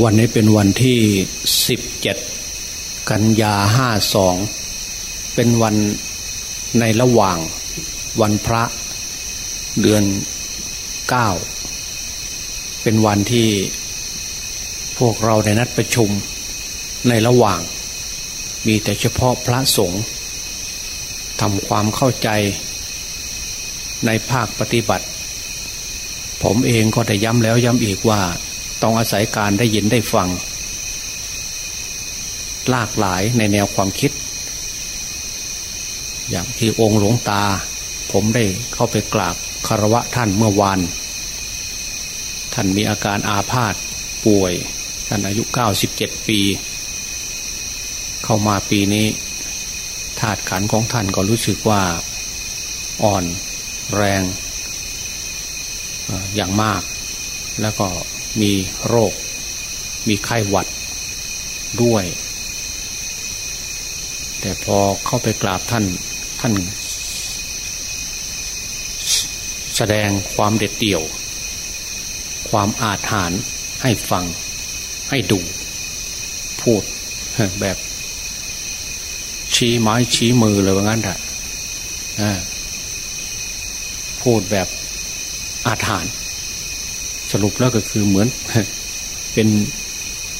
วันนี้เป็นวันที่สิบเจ็ดกันยาห้าสอง เป็นวันในระหว่างวันพระเดือนเก้าเป็นวันที่พวกเราในนัดประชุมในระหว่าง มีแต่เฉพาะพระสงฆ์ทำความเข้าใจในภาคปฏิบัติ ผมเองก็ได้ย้ำแล้วย้ำอีกว่า ต้องอาศัยการได้ยินได้ฟัง หลากหลายในแนวความคิด อย่างที่องค์หลวงตา ผมได้เข้าไปกราบคารวะท่านเมื่อวานท่านมีอาการอาพาธป่วย ท่านอายุ 97 ปี เข้ามาปีนี้ธาตุขันของท่านก็รู้สึกว่าอ่อนแรงอย่างมาก แล้วก็ มีโรค มีไข้หวัดด้วย แต่พอเข้าไปกราบท่านท่านแสดงความเด็ดเดี่ยว ความอาถรรพ์ให้ฟังให้ดู พูดแบบ ชี้ไม้ชี้มือเลยว่างั้นแหละพูดแบบอาถรรพ์ สรุปแล้วก็คือเหมือน เป็น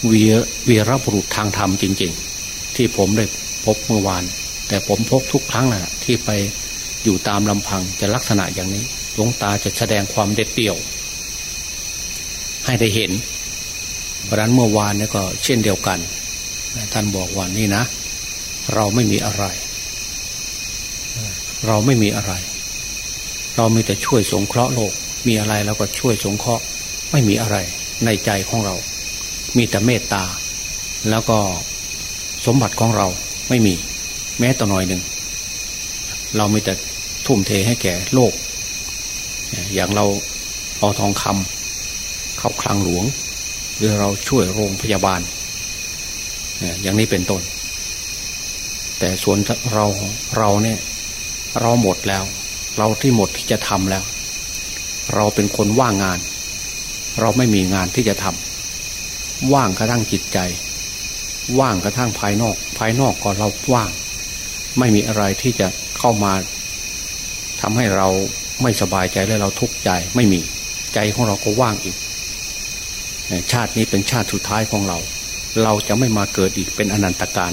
เวียเวียรบุรุษทางธรรมจริง ๆ ที่ผมได้พบเมื่อวาน แต่ผมพบทุกครั้งแหละที่ไปอยู่ตามลำพังจะลักษณะอย่างนี้หลวงตาจะแสดงความเด็ดเดี่ยว ให้ได้เห็น เพราะนั้นเมื่อวานนี่ก็เช่นเดียวกัน ท่านบอกว่านี่นะ เราไม่มีอะไร เราไม่มีอะไร เรามีแต่ช่วยสงเคราะห์โลก มีอะไรเราก็ช่วยสงเคราะห์ ไม่มีอะไรในใจของเรา มีแต่เมตตา แล้วก็สมบัติของเราไม่มี แม้แต่น้อยหนึ่ง เรามีแต่ทุ่มเทให้แก่โลก อย่างเราเอาทองคำเข้าคลังหลวง หรือเราช่วยโรงพยาบาล อย่างนี้เป็นต้น แต่ส่วนเราเราเนี่ย เราหมดแล้ว เราที่หมดที่จะทำแล้ว เราเป็นคนว่างงาน เราไม่มีงานที่จะทำว่างกระทั่งจิตใจ ว่างกระทั่งภายนอก ภายนอกก็เราว่าง ไม่มีอะไรที่จะเข้ามาทำให้เราไม่สบายใจและเราทุกข์ใจไม่มีใจของเราก็ว่างอีก ชาตินี้เป็นชาติสุดท้ายของเรา เราจะไม่มาเกิดอีกเป็นอนันตการ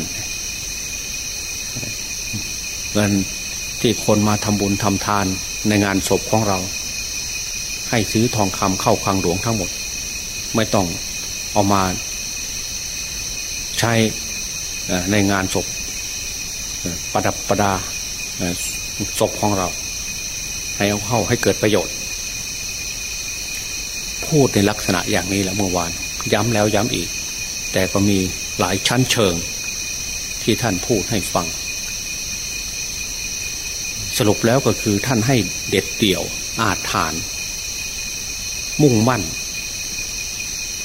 เงินที่คนมาทำบุญทำทานในงานศพของเรา ให้ซื้อทองคำเข้าคลังหลวงทั้งหมด ไม่ต้องเอามาใช้ในงานศพประดับประดาศพของเรา ให้เอาเข้าให้เกิดประโยชน์ พูดในลักษณะอย่างนี้แหละเมื่อวาน ย้ำแล้วย้ำอีก แต่ก็มีหลายชั้นเชิง ที่ท่านพูดให้ฟัง สรุปแล้วก็คือท่านให้เด็ดเดี่ยวอาจฐาน มุ่งมั่น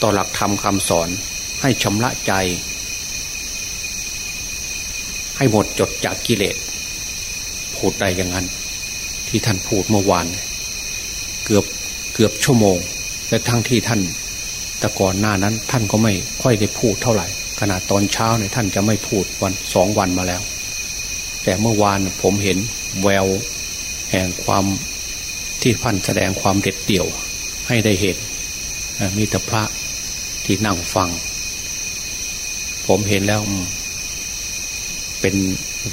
ต่อหลักธรรมคำสอนให้ชำระใจ ให้หมดจดจากกิเลสพูดได้อย่างนั้น ที่ท่านพูดเมื่อวาน เกือบเกือบชั่วโมงแต่ทั้งที่ท่าน แต่ก่อนหน้านั้นท่านก็ไม่ค่อยได้พูดเท่าไหร่ขนาดตอนเช้าเนี่ยท่านจะไม่พูดวันสองวันมาแล้ว แต่เมื่อวานผมเห็นแววแห่งความที่พันแสดงความเด็ดเดี่ยว ให้ได้เห็นมีแต่พระที่นั่งฟัง ผมเห็นแล้วเป็น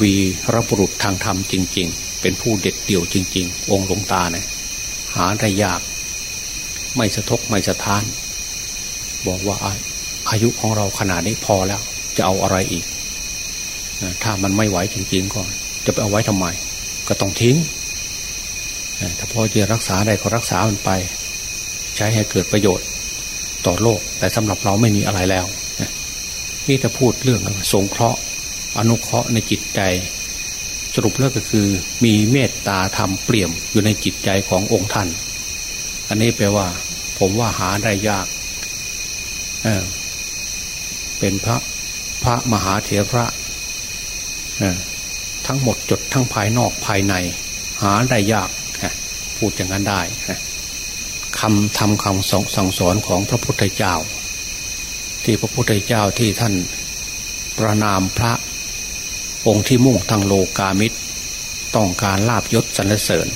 วีรบุรุษทางธรรมจริง ๆ เป็นผู้เด็ดเดี่ยวจริง ๆ องค์หลวงตาเนี่ยหาได้ยาก ไม่สะทกไม่สะท้าน บอกว่าอายุของเราขนาดนี้พอแล้ว จะเอาอะไรอีก ถ้ามันไม่ไหวจริง ๆ ก็ จะไปเอาไว้ทำไม ก็ต้องทิ้งถ้าพอจะรักษาได้ก็รักษามันไป ใช้ให้เกิดประโยชน์ต่อโลก แต่สำหรับเราไม่มีอะไรแล้วนี่จะพูดเรื่องสงเคราะห์ อนุเคราะห์ในจิตใจ สรุปแล้วก็คือ มีเมตตาธรรมเปี่ยมอยู่ในจิตใจขององค์ท่าน อันนี้แปลว่า ผมว่าหาได้ยากเเป็นพระพระมหาเถระทั้งหมดจดทั้งภายนอกภายใน หาได้ยากพูดอย่างนั้นได้ คำทำคำสั่งสอนของพระพุทธเจ้า ที่พระพุทธเจ้าที่ท่านประนามพระองค์ที่มุ่งทางโลกามิตร ต้องการลาบยศสรรเสริญ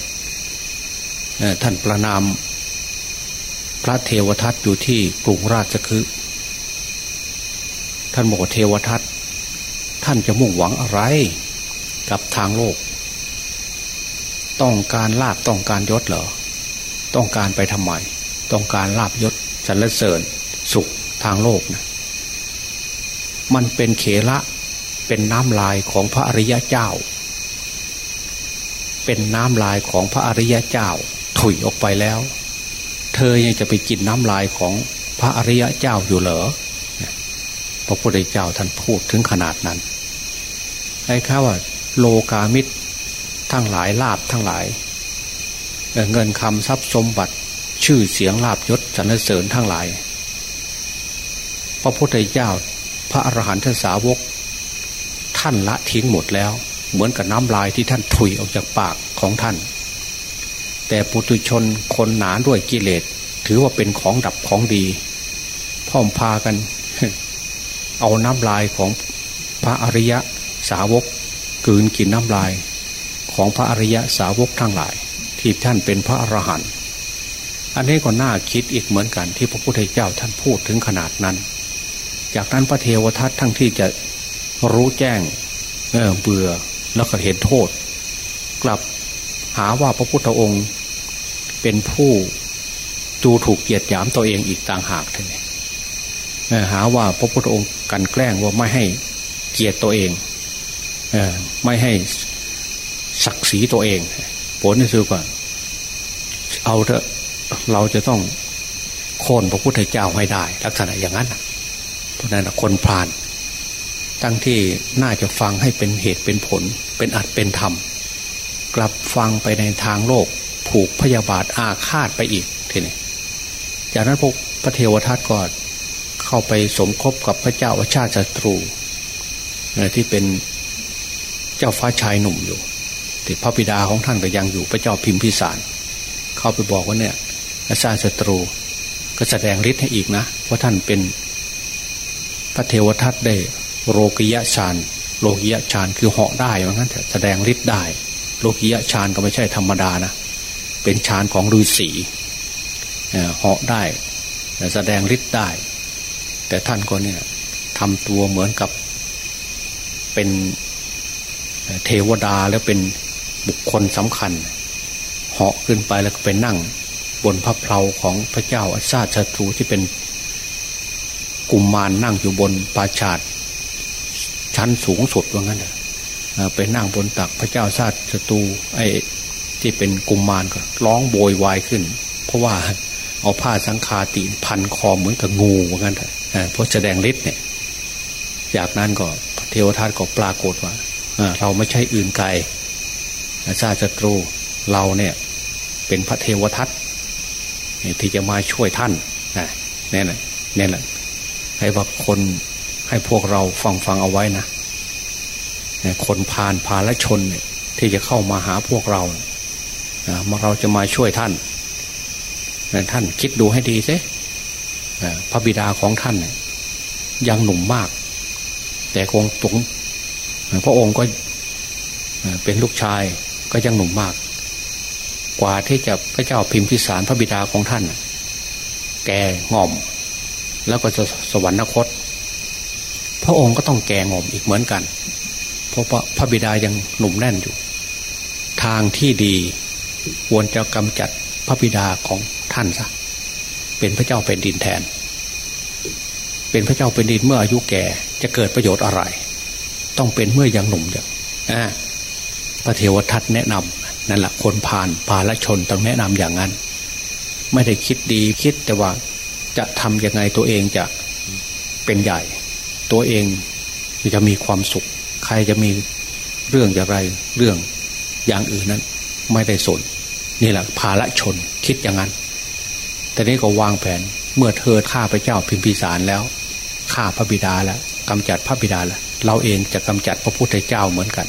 ท่านประนามพระเทวทัตอยู่ที่กรุงราชคฤห์ท่านบอกเทวทัตท่านจะมุ่งหวังอะไรกับทางโลก ต้องการลาบต้องการยศเหรอ ต้องการไปทำไม ต้องการลาบยศสรรเสริญสุขทางโลกนะมันเป็นเขละเป็นน้ำลายของพระอริยะเจ้า เป็นน้ำลายของพระอริยะเจ้า ถุยออกไปแล้ว เธอยังจะไปกินน้ำลายของพระอริยะเจ้าอยู่เหรอพระพุทธเจ้าท่านพูดถึงขนาดนั้นไอ้ข้าว่า โลกามิตรทั้งหลายลาบทั้งหลาย เงินคำทรัพย์สมบัติชื่อเสียงลาบยศสรรเสริญทั้งหลาย พระพุทธเจ้าพระอรหันตสาวก ท่านละทิ้งหมดแล้ว เหมือนกับน้ำลายที่ท่านถุยออกจากปากของท่าน แต่ปุถุชนคนหนาด้วยกิเลส ถือว่าเป็นของดับของดี พ่อมพากัน เอาน้ำลายของพระอริยะสาวก กืนกินน้ำลายของพระอริยะสาวกทั้งหลาย ที่ท่านเป็นพระอรหันต์อันนี้ก็น่าคิดอีกเหมือนกันที่พระพุทธเจ้าท่านพูดถึงขนาดนั้น จากนั้นพระเทวทัตทั้งที่จะรู้แจ้งเเบื่อแล้วก็เห็นโทษ กลับหาว่าพระพุทธองค์เป็นผู้ดูถูกเกียรติยามตัวเองอีกต่างหากท่านหาว่าพระพุทธองค์กันแกล้งว่าไม่ให้เกียรติตัวเองไม่ให้ศักดิ์ศรีตัวเอง ผลที่สุดก็ เอาเถอะเราจะต้องโค่นพระพุทธเจ้าให้ได้ ลักษณะอย่างนั้นเพราะนั้นคนพรานตั้งที่น่าจะฟังให้เป็นเหตุเป็นผล เป็นอัดเป็นธรรม กลับฟังไปในทางโลก ผูกพยาบาทอาฆาตไปอีกทีนี้จากนั้นพวกพระเทวทัตก็เข้าไปสมคบกับพระเจ้าอาชาติศัตรูที่เป็นเจ้าฟ้าชายหนุ่มอยู่แต่พระบิดาของท่านก็ยังอยู่พระเจ้าพิมพิสาร เข้าไปบอกว่าเนี่ยอาชาศัตรูก็แสดงฤทธิ์ให้อีกนะว่าท่านเป็นพระเทวทัตได้โลกิยะฌานโลกิยะฌานคือเหาะได้เหมือนกันแสดงฤทธิ์ได้ โลกิยะฌานก็ไม่ใช่ธรรมดานะ เป็นฌานของฤาษีเหาะได้แสดงฤทธิ์ได้ แต่ท่านก็เนี่ยทำตัวเหมือนกับเป็นเทวดาแล้วเป็นบุคคลสำคัญ เหาะขึ้นไปแล้วก็ไปนั่ง บนพระเพลาของพระเจ้าอาชาติศัตรูที่เป็นกุมมารนนั่งอยู่บนปราชาติชั้นสูงสุดว่างั้นไปนั่งบนตักพระเจ้าชาติศัตรูไอ้ที่เป็นกุมมารก็ร้องโวยวายขึ้น เพราะว่าเอาผ้าสังคาติพันคอเหมือนกับงูว่างั้นเพราะแสดงฤทธิ์เนี่ย จากนั้นก็เทวทัตก็ปรากฏว่าเราไม่ใช่อื่นไกลชาติศัตรูเราเนี่ย เป็นพระเทวทัตที่จะมาช่วยท่านนี่แหละนี่แหละให้ว่าคนให้พวกเราฟังฟังเอาไว้นะคนพานพาและชนที่จะเข้ามาหาพวกเรามาเราจะมาช่วยท่านท่านคิดดูให้ดีสิพระบิดาของท่านยังหนุ่มมาก แต่คงตรงพระองค์ก็เป็นลูกชายก็ยังหนุ่มมาก กว่าที่จะพระเจ้าพิมพิสารพระบิดาของท่าน แก่ง่อม แล้วก็จะสวรรคต พระองค์ก็ต้องแก่ง่อมอีกเหมือนกัน เพราะพระบิดายังหนุ่มแน่นอยู่ ทางที่ดีควรจะกำจัดพระบิดาของท่านซะเป็นพระเจ้าเป็นดินแทน เป็นพระเจ้าเป็นดินเมื่ออายุแก่จะเกิดประโยชน์อะไร ต้องเป็นเมื่อยังหนุ่มอย่างพระเทวทัตแนะนำ นั่นแหละคนผ่านพาลชนต้องแนะนำอย่างนั้น ไม่ได้คิดดีคิดแต่ว่าจะทำยังไงตัวเองจะเป็นใหญ่ ตัวเองจะมีความสุข ใครจะมีเรื่องอย่างไรเรื่องอย่างอื่นนั้น ไม่ได้สน นี่แหละภาละชนคิดอย่างนั้น แต่นี้ก็วางแผนเมื่อเธอฆ่าพระเจ้าพิมพิสารแล้วฆ่าพระบิดาแล้วกำจัดพระบิดาแล้วเราเองจะกำจัดพระพุทธเจ้าเหมือนกัน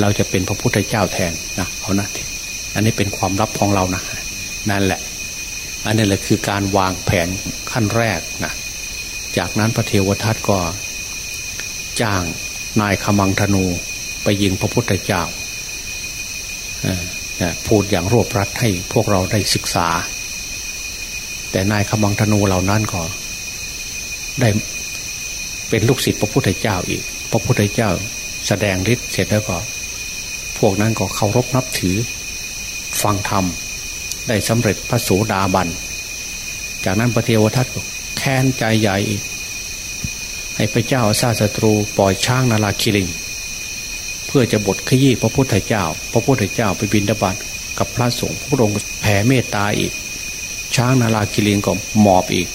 เราจะเป็นพระพุทธเจ้าแทนนะเอานะอันนี้เป็นความลับของเรานะนั่นแหละ อันนี้แหละคือการวางแผนขั้นแรกนะจากนั้นพระเทวทัตก็ จ้างนายขมังธนูไปยิงพระพุทธเจ้าพูดอย่างรวบรัดให้พวกเราได้ศึกษา แต่นายขมังธนูเหล่านั้นก็ ได้เป็นลูกศิษย์พระพุทธเจ้าอีก พระพุทธเจ้า แสดงฤทธิ์เสร็จแล้วก็ วกนั้นก็เคารพนับถือ ฟังธรรม ได้สำเร็จพระโสดาบัน จากนั้นพระเทวทัตก็แค้นใจใหญ่อีก ให้พระเจ้าซาสตรูปล่อยช้างนาลาคิลิง เพื่อจะบทขยี้พระพุทธเจ้า พระพุทธเจ้าไปบินดาบัตกับพระสงฆ์พระองค์แผ่เมตตาอีก ช้างนาลาคิลิงก็หมอบอีก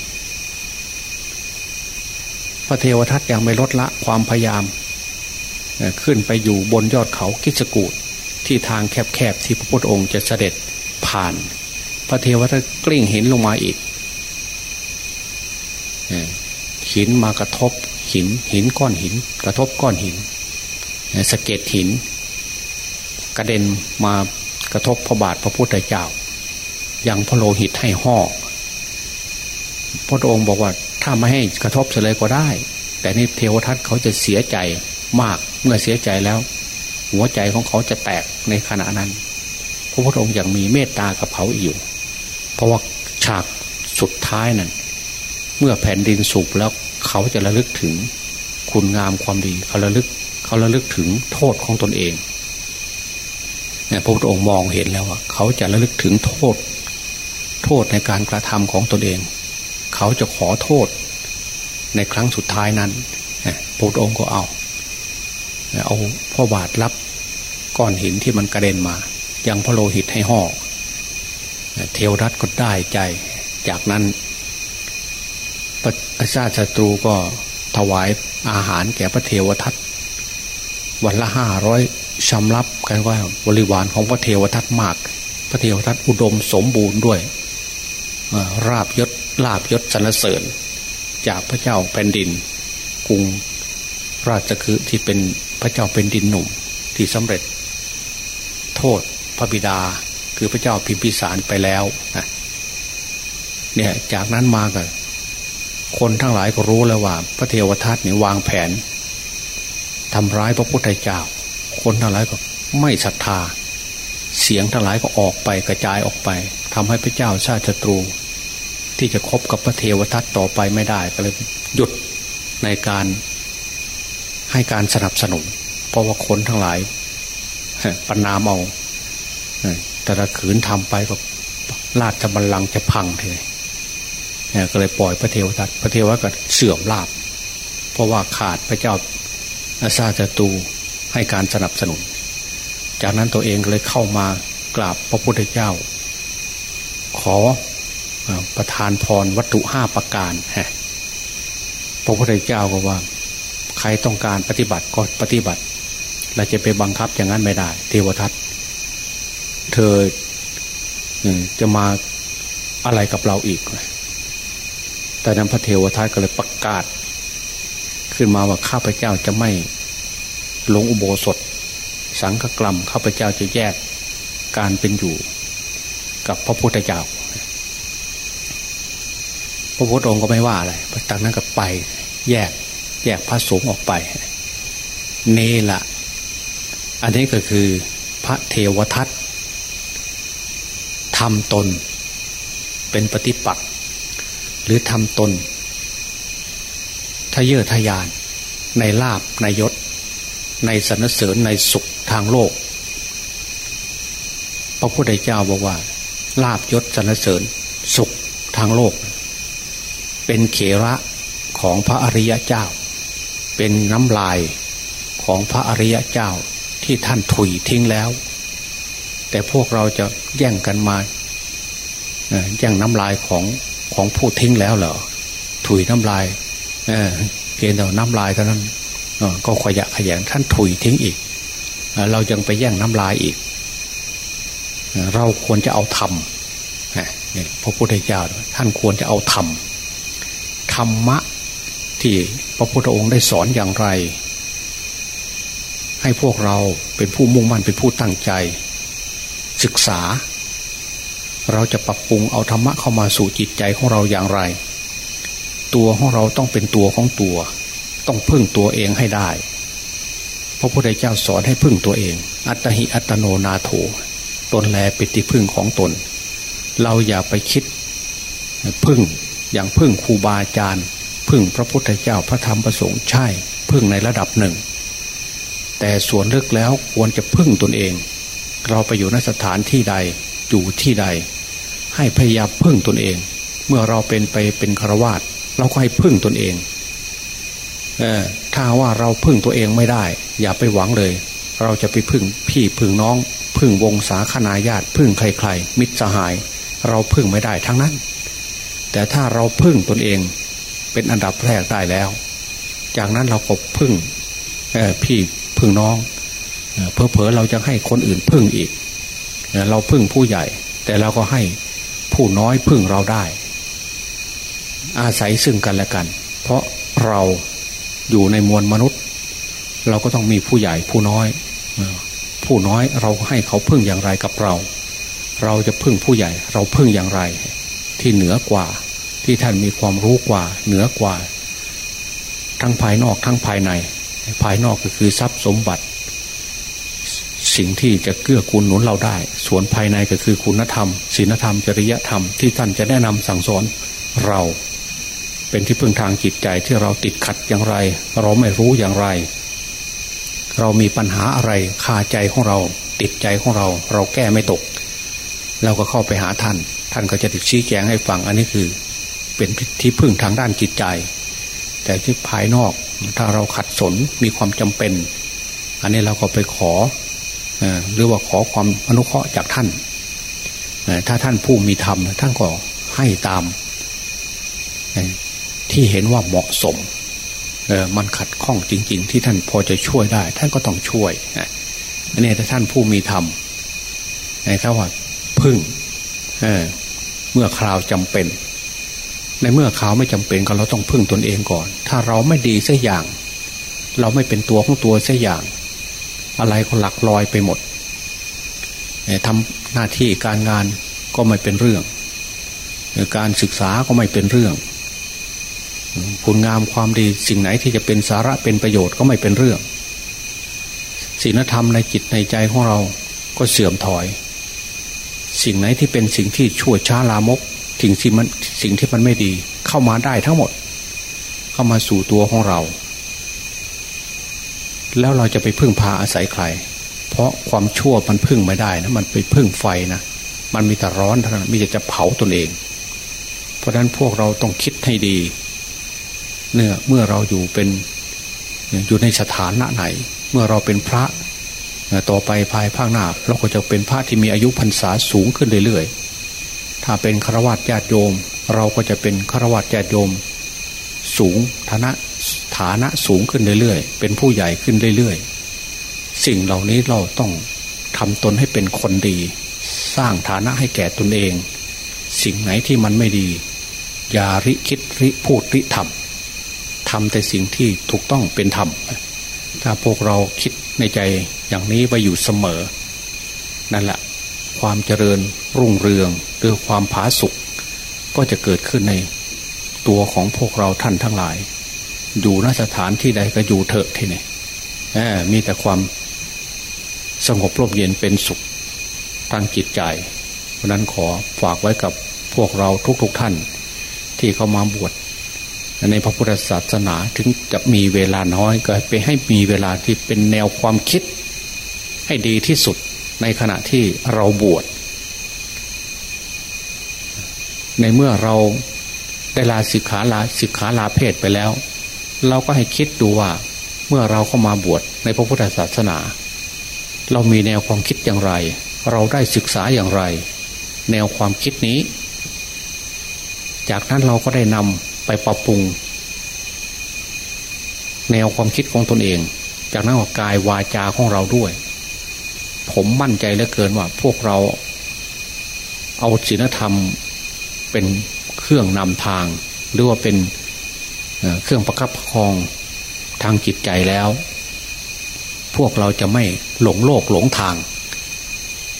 พระเทวทัตยังไม่ลดละความพยายาม ขึ้นไปอยู่บนยอดเขากิจกูดที่ทางแคบๆที่พระพุทธองค์จะเสด็จผ่าน พระเทวทัตกลิ้งหินลงมาอีกหินมากระทบหินหินก้อนหิน กระทบก้อนหินสะเก็ดหิน กระเด็นมากระทบพระบาทพระพุทธเจ้ายังพระโลหิตให้ห่อพระองค์บอกว่าถ้าไม่ให้กระทบเลยก็ได้ แต่นี่เทวทัตเขาจะเสียใจมาก เมื่อเสียใจแล้ว หัวใจของเขาจะแตกในขณะนั้น พระพุทธองค์ยังมีเมตตากับเขาอยู่ เพราะว่าฉากสุดท้ายนั้นเมื่อแผ่นดินสุกแล้วเขาจะระลึกถึง คุณงามความดีเขาระลึกเขาระลึกถึงโทษของตนเองเนี่ยพระพุทธองค์มองเห็นแล้วว่าเขาจะระลึกถึงโทษ โทษในการกระทำของตนเอง เขาจะขอโทษ ในครั้งสุดท้ายนั้นพระพุทธองค์ก็เอา เอาพ่อบาทรับก้อนหินที่มันกระเด็นมา ยังพระโลหิตให้ห่อเทวรัตก็ได้ใจ จากนั้นพระชาติศัตรูก็ถวายอาหารแก่พระเทวทัตวันละห้าร้อยชำรับกันว่าบริวารของพระเทวทัตมาก พระเทวทัตอุดมสมบูรณ์ด้วยราบยศลาบยศสรรเสริญ จากพระเจ้าแผ่นดินกรุงราชคือที่เป็น พระเจ้าเป็นดินหนุ่มที่สำเร็จ โทษพระบิดาคือพระเจ้าพิมพิสารไปแล้วนะเนี่ยจากนั้นมาก็คนทั้งหลายก็รู้แล้วว่า พระเทวทัตเนี่ยวางแผนทำร้ายพระพุทธเจ้า คนทั้งหลายก็ไม่ศรัทธา เสียงทั้งหลายก็ออกไปกระจายออกไปทำให้พระเจ้าชาติศัตรู ที่จะคบกับพระเทวทัตต่อไปไม่ได้ก็เลยหยุดในการ ให้การสนับสนุน เพราะว่าคนทั้งหลายปนามเอาแต่ละขืนทำไปก็ลาดจะบัลลังก์จะพังเลยก็เลยปล่อยพระเทวทัตพระเทวทัตก็เสื่อมลาบ เพราะว่าขาดพระเจ้าอาซาจตูให้การสนับสนุน จากนั้นตัวเองเลยเข้ามากราบพระพุทธเจ้า ขอประทานพรวัตถุห้าประการ พระพุทธเจ้าก็ว่า ใครต้องการปฏิบัติก็ปฏิบัติ เราจะไปบังคับอย่างนั้นไม่ได้ เทวทัตเธอจะมาอะไรกับเราอีกแต่นั้นพระเทวทัตก็เลยประกาศ ขึ้นมาว่าข้าพเจ้าจะไม่ลงอุโบสถ สังฆกรรมข้าพเจ้าจะแยกการเป็นอยู่กับพระพุทธเจ้า พระพุทธองค์ก็ไม่ว่าอะไรจากนั้นก็ไปแยก แยกพระสงฆ์ออกไปนี่ละอันนี้ก็คือพระเทวทัตทำตน เป็นปฏิปักษ์หรือทำตนทะเยอทะยาน ในลาบในยศ ในสรรเสริญในสุขทางโลก พระพุทธเจ้าบอกว่า ลาบยศสรรเสริญสุขทางโลก เป็นเขระของพระอริยเจ้า เป็นน้ำลายของพระอริยเจ้าที่ท่านถุยทิ้งแล้ว แต่พวกเราจะแย่งกันมาแย่งน้ำลายของของผู้ทิ้งแล้วเหรอถุยน้ำลายเเพียงแต่น้ำลายเท่านั้นก็ขยะขยงท่านถุยทิ้งอีกเรายังไปแย่งน้ำลายอีก เราควรจะเอาธรรมนี่พระพุทธเจ้าท่านควรจะเอาธรรมธรรมะ ที่พระพุทธองค์ได้สอนอย่างไร ให้พวกเราเป็นผู้มุ่งมั่นเป็นผู้ตั้งใจ ศึกษา เราจะปรับปรุงเอาธรรมะเข้ามาสู่จิตใจของเราอย่างไร ตัวของเราต้องเป็นตัวของตัว ต้องพึ่งตัวเองให้ได้ พระพุทธเจ้าสอนให้พึ่งตัวเอง อัตหิอัตโนนาโถตนแลเป็นที่พึ่งของตน เราอย่าไปคิดพึ่งอย่างพึ่งครูบาอาจารย์ พึ่งพระพุทธเจ้าพระธรรมประสงค์ใช่ พึ่งในระดับหนึ่ง แต่ส่วนลึกแล้วควรจะพึ่งตนเอง เราไปอยู่นสถานที่ใดอยู่ที่ใด ให้พยายามพึ่งตนเอง เมื่อเราเป็นไปเป็นฆราวาสเราก็ให้พึ่งตนเองเออถ้าว่าเราพึ่งตัวเองไม่ได้ อย่าไปหวังเลย เราจะไปพึ่งพี่พึ่งน้อง พึ่งวงศาคณาญาติ พึ่งใครๆ มิตรสหาย เราพึ่งไม่ได้ทั้งนั้น แต่ถ้าเราพึ่งตนเอง เป็นอันดับแรกได้แล้ว จากนั้นเราก็พึ่งพี่พึ่งน้องเพอเพอเราจะให้คนอื่นพึ่งอีก เราพึ่งผู้ใหญ่ แต่เราก็ให้ผู้น้อยพึ่งเราได้ อาศัยซึ่งกันและกัน เพราะเราอยู่ในมวลมนุษย์ เราก็ต้องมีผู้ใหญ่ผู้น้อย ผู้น้อยเราให้เขาพึ่งอย่างไรกับเรา เราจะพึ่งผู้ใหญ่ เราพึ่งอย่างไร ที่เหนือกว่า ที่ท่านมีความรู้กว่าเหนือกว่า ทั้งภายนอกทั้งภายใน ภายนอกก็คือทรัพย์สมบัติ สิ่งที่จะเกื้อกูลหนุนเราได้ ส่วนภายในก็คือคุณธรรมศีลธรรม จริยธรรมที่ท่านจะแนะนำสั่งสอนเรา เป็นที่พึ่งทางจิตใจที่เราติดขัดอย่างไร เราไม่รู้อย่างไร เรามีปัญหาอะไรคาใจของเรา ติดใจของเรา เราแก้ไม่ตก เราก็เข้าไปหาท่าน ท่านก็จะติดชี้แจงให้ฟังอันนี้คือ เป็นที่พึ่งทางด้านจิตใจ แต่ที่ภายนอกถ้าเราขัดสนมีความจำเป็น อันนี้เราก็ไปขอหรือว่าขอความอนุเคราะห์จากท่าน ถ้าท่านผู้มีธรรมท่านก็ให้ตาม ที่เห็นว่าเหมาะสม มันขัดข้องจริง ๆ ที่ท่านพอจะช่วยได้ ท่านก็ต้องช่วยอันนี้ถ้าท่านผู้มีธรรมนะครับว่าพึ่งเเมื่อคราวจำเป็น ในเมื่อคราไม่จำเป็นก็เราต้องพึ่งตนเองก่อน ถ้าเราไม่ดีสักอย่าง เราไม่เป็นตัวของตัวสักอย่าง อะไรก็หลักลอยไปหมดทำหน้าที่การงานก็ไม่เป็นเรื่อง การศึกษาก็ไม่เป็นเรื่องคุณงามความดีสิ่งไหนที่จะเป็นสาระเป็นประโยชน์ก็ไม่เป็นเรื่องศีลธรรมในจิตในใจของเราก็เสื่อมถอย สิ่งไหนที่เป็นสิ่งที่ชั่วช้าลามก สิ่งที่มันสิ่งที่มันไม่ดี เข้ามาได้ทั้งหมด เข้ามาสู่ตัวของเรา แล้วเราจะไปพึ่งพาอาศัยใคร เพราะความชั่วมันพึ่งไม่ได้นะมันไปพึ่งไฟนะมันมีแต่ร้อนเท่านั้นมีแต่จะเผาตนเอง เพราะฉะนั้นพวกเราต้องคิดให้ดีเนื่อเมื่อเราอยู่เป็นอยู่ในสถานะไหน เมื่อเราเป็นพระต่อไปภายภาคหน้าเราก็จะเป็นพระที่มีอายุพรรษาสูงขึ้นเรื่อยๆ ถ้าเป็นฆราวาสญาติโยม เราก็จะเป็นฆราวาสญาติโยม สูงฐานะฐานะสูงขึ้นเรื่อยๆ เป็นผู้ใหญ่ขึ้นเรื่อยๆ สิ่งเหล่านี้เราต้องทำตนให้เป็นคนดี สร้างฐานะให้แก่ตนเอง สิ่งไหนที่มันไม่ดี อย่าริคิดริพูดริทำทำแต่สิ่งที่ถูกต้องเป็นธรรมถ้าพวกเราคิดในใจอย่างนี้ไว้อยู่เสมอ นั่นแหละความเจริญ รุ่งเรืองหรือความผาสุกก็จะเกิดขึ้นในตัวของพวกเราท่านทั้งหลาย อยู่นสถานที่ใดก็อยู่เถอะที่นี่มีแต่ความสงบร่มเย็นเป็นสุขทางจิตใจเพราะนั้นขอฝากไว้กับพวกเราทุกๆทท่าน ที่เข้ามาบวชในพระพุทธศาสนาถึงจะมีเวลาน้อยก็ไปให้มีเวลาที่เป็นแนวความคิด ให้ดีที่สุดในขณะที่เราบวช ในเมื่อเราได้ลาสิกขาลาสิกขาลาเพศไปแล้ว เราก็ให้คิดดูว่า เมื่อเราเข้ามาบวชในพระพุทธศาสนา เรามีแนวความคิดอย่างไร เราได้ศึกษาอย่างไร แนวความคิดนี้ จากนั้นเราก็ได้นำไปปรับปรุง แนวความคิดของตนเอง จากนั้นก็กายวาจาของเราด้วย ผมมั่นใจเหลือเกินว่าพวกเราเอาศีลธรรม เป็นเครื่องนำทาง หรือว่าเป็นเครื่องประคับประคองทางจิตใจแล้ว พวกเราจะไม่หลงโลกหลงทาง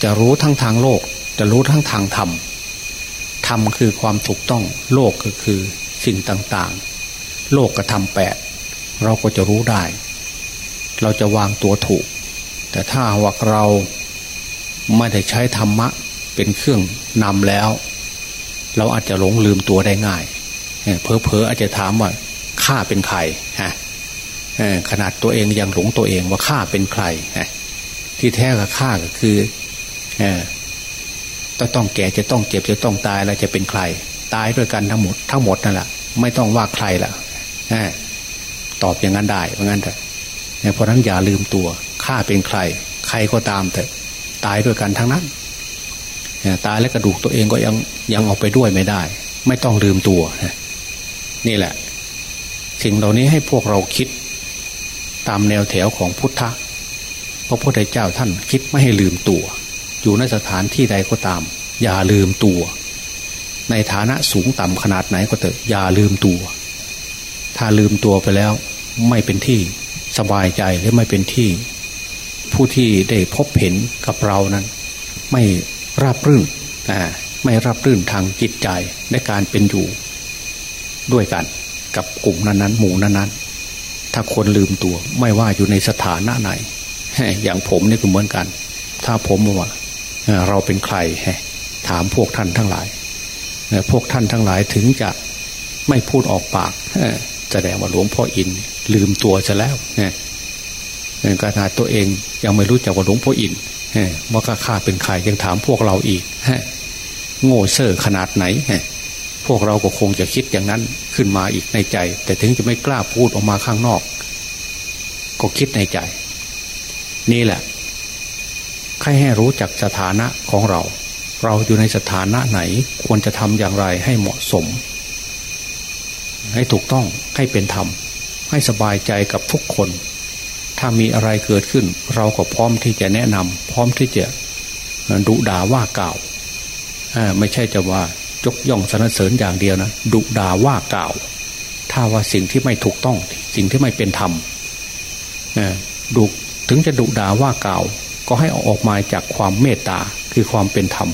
จะรู้ทั้งทางโลก จะรู้ทั้งทางธรรมธรรมคือความถูกต้องโลกก็คือสิ่งต่างๆ โลกกระทำแปดเราก็จะรู้ได้ เราจะวางตัวถูก แต่ถ้าว่าเราไม่ได้ใช้ธรรมะเป็นเครื่องนำแล้ว เราอาจจะหลงลืมตัวได้ง่ายเพอเพออาจจะถามว่าข้าเป็นใครฮะขนาดตัวเองยังหลงตัวเองว่าข้าเป็นใครที่แท้กับข้าก็คือต้องต้องแก่จะต้องเจ็บจะต้องตายแล้วจะเป็นใคร ตายด้วยกันทั้งหมดทั้งหมดนั่นแหละไม่ต้องว่าใครละตอบอย่างนั้นได้เพราะงั้นแต่เพราะนั้นอย่าลืมตัวข้าเป็นใคร ใครก็ตามแต่ตายด้วยกันทั้งนั้นตายและกระดูกตัวเองก็ยัง ยังเอาไปด้วยไม่ได้ ไม่ต้องลืมตัวนี่แหละ สิ่งเหล่านี้ให้พวกเราคิดตามแนวแถวของพุทธะพระพุทธเจ้าท่านคิดไม่ให้ลืมตัว อยู่ในสถานที่ใดก็ตาม อย่าลืมตัว ในฐานะสูงต่ำขนาดไหนก็เถอะอย่าลืมตัว ถ้าลืมตัวไปแล้วไม่เป็นที่สบายใจหรือไม่เป็นที่ ผู้ที่ได้พบเห็นกับเรานั้น ไม่ราบรื่นอ่า ไม่ราบรื่นทางจิตใจในการเป็นอยู่ ด้วยกัน กับกลุ่มนั้นๆหมู่นั้นๆ ถ้าคนลืมตัวไม่ว่าอยู่ในสถานะไหนอย่างผมนี่ก็เหมือนกัน ถ้าผมว่าเราเป็นใครถามพวกท่านทั้งหลายพวกท่านทั้งหลายถึงจะไม่พูดออกปากแสดงว่าหลวงพ่ออินลืมตัวจะแล้วขนาดตัวเองยังไม่รู้จักว่าหลวงพ่ออินว่าข้าเป็นใครยังถามพวกเราอีก โง่เซ่อขนาดไหน พวกเราก็คงจะคิดอย่างนั้นขึ้นมาอีกในใจ แต่ถึงจะไม่กล้าพูดออกมาข้างนอก ก็คิดในใจ นี่แหละใครให้รู้จักสถานะของเรา เราอยู่ในสถานะไหน ควรจะทำอย่างไรให้เหมาะสม ให้ถูกต้องให้เป็นธรรม ให้สบายใจกับทุกคน ถ้ามีอะไรเกิดขึ้น เราก็พร้อมที่จะแนะนำพร้อมที่จะดุด่าว่ากล่าว ไม่ใช่จะว่ายกย่องสรรเสริญอย่างเดียวนะดุด่าว่ากล่าว ถ้าว่าสิ่งที่ไม่ถูกต้อง สิ่งที่ไม่เป็นธรรมดุถึงจะดุด่าว่ากล่าว ก็ให้ออกมาจากความเมตตาคือความเป็นธรรม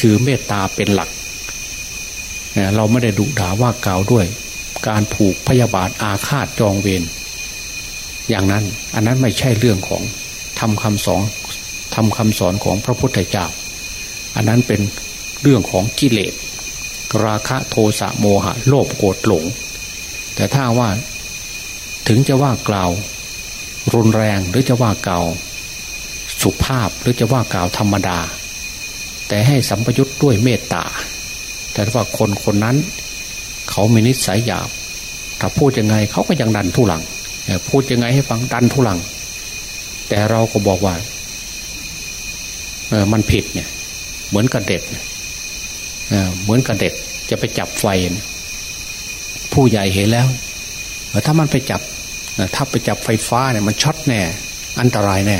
ถือเมตตาเป็นหลัก เราไม่ได้ดุด่าว่ากล่าวด้วย การผูกพยาบาทอาฆาตจองเวรอย่างนั้นอันนั้นไม่ใช่เรื่องของทำคำสอนทำคำสอนของพระพุทธเจ้า อันนั้นเป็น เรื่องของกิเลสราคะโทสะโมหะ โลภโกรธหลง แต่ถ้าว่าถึงจะว่ากล่าว รุนแรงหรือจะว่าเก่าสุภาพหรือจะว่าเก่าวธรรมดา แต่ให้สัมปยุทธ์ด้วยเมตตาแต่ว่าคนคนนั้น เขามีนิสัยหยาบถ้าพูดยังไงเขาก็ยังดันทุลังพูดยังไงให้ฟังดันทุลัง แต่เราก็บอกว่าเออมันผิดเนี่ย เหมือนกับเด็กเออ เหมือนกับเด็กจะไปจับไฟ ผู้ใหญ่เห็นแล้วถ้ามันไปจับถ้าไปจับไฟฟ้าเนี่ยมันช็อตแน่ อันตรายแน่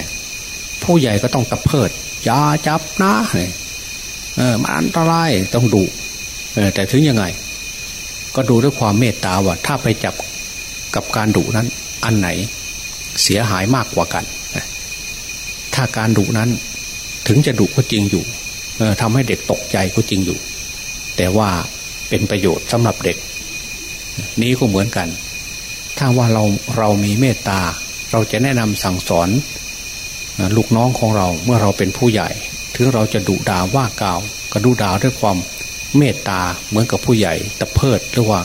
ผู้ใหญ่ก็ต้องตะเพิดอย่าจับนะเออมันอันตรายต้องดูเออแต่ถึงยังไง ก็ดูด้วยความเมตตาว่า ถ้าไปจับกับการดุนั้น อันไหนเสียหายมากกว่ากัน ถ้าการดุนั้นถึงจะดุก็จริงอยู่ทำให้เด็กตกใจก็จริงอยู่ แต่ว่าเป็นประโยชน์สำหรับเด็ก นี้ก็เหมือนกัน ถ้าว่าเราเรามีเมตตา เราจะแนะนำสั่งสอนลูกน้องของเราเมื่อเราเป็นผู้ใหญ่ ถึงเราจะดุด่าว่ากล่าวก็ดุด่าด้วยความเมตตาเหมือนกับผู้ใหญ่ตะเพิดหรือว่า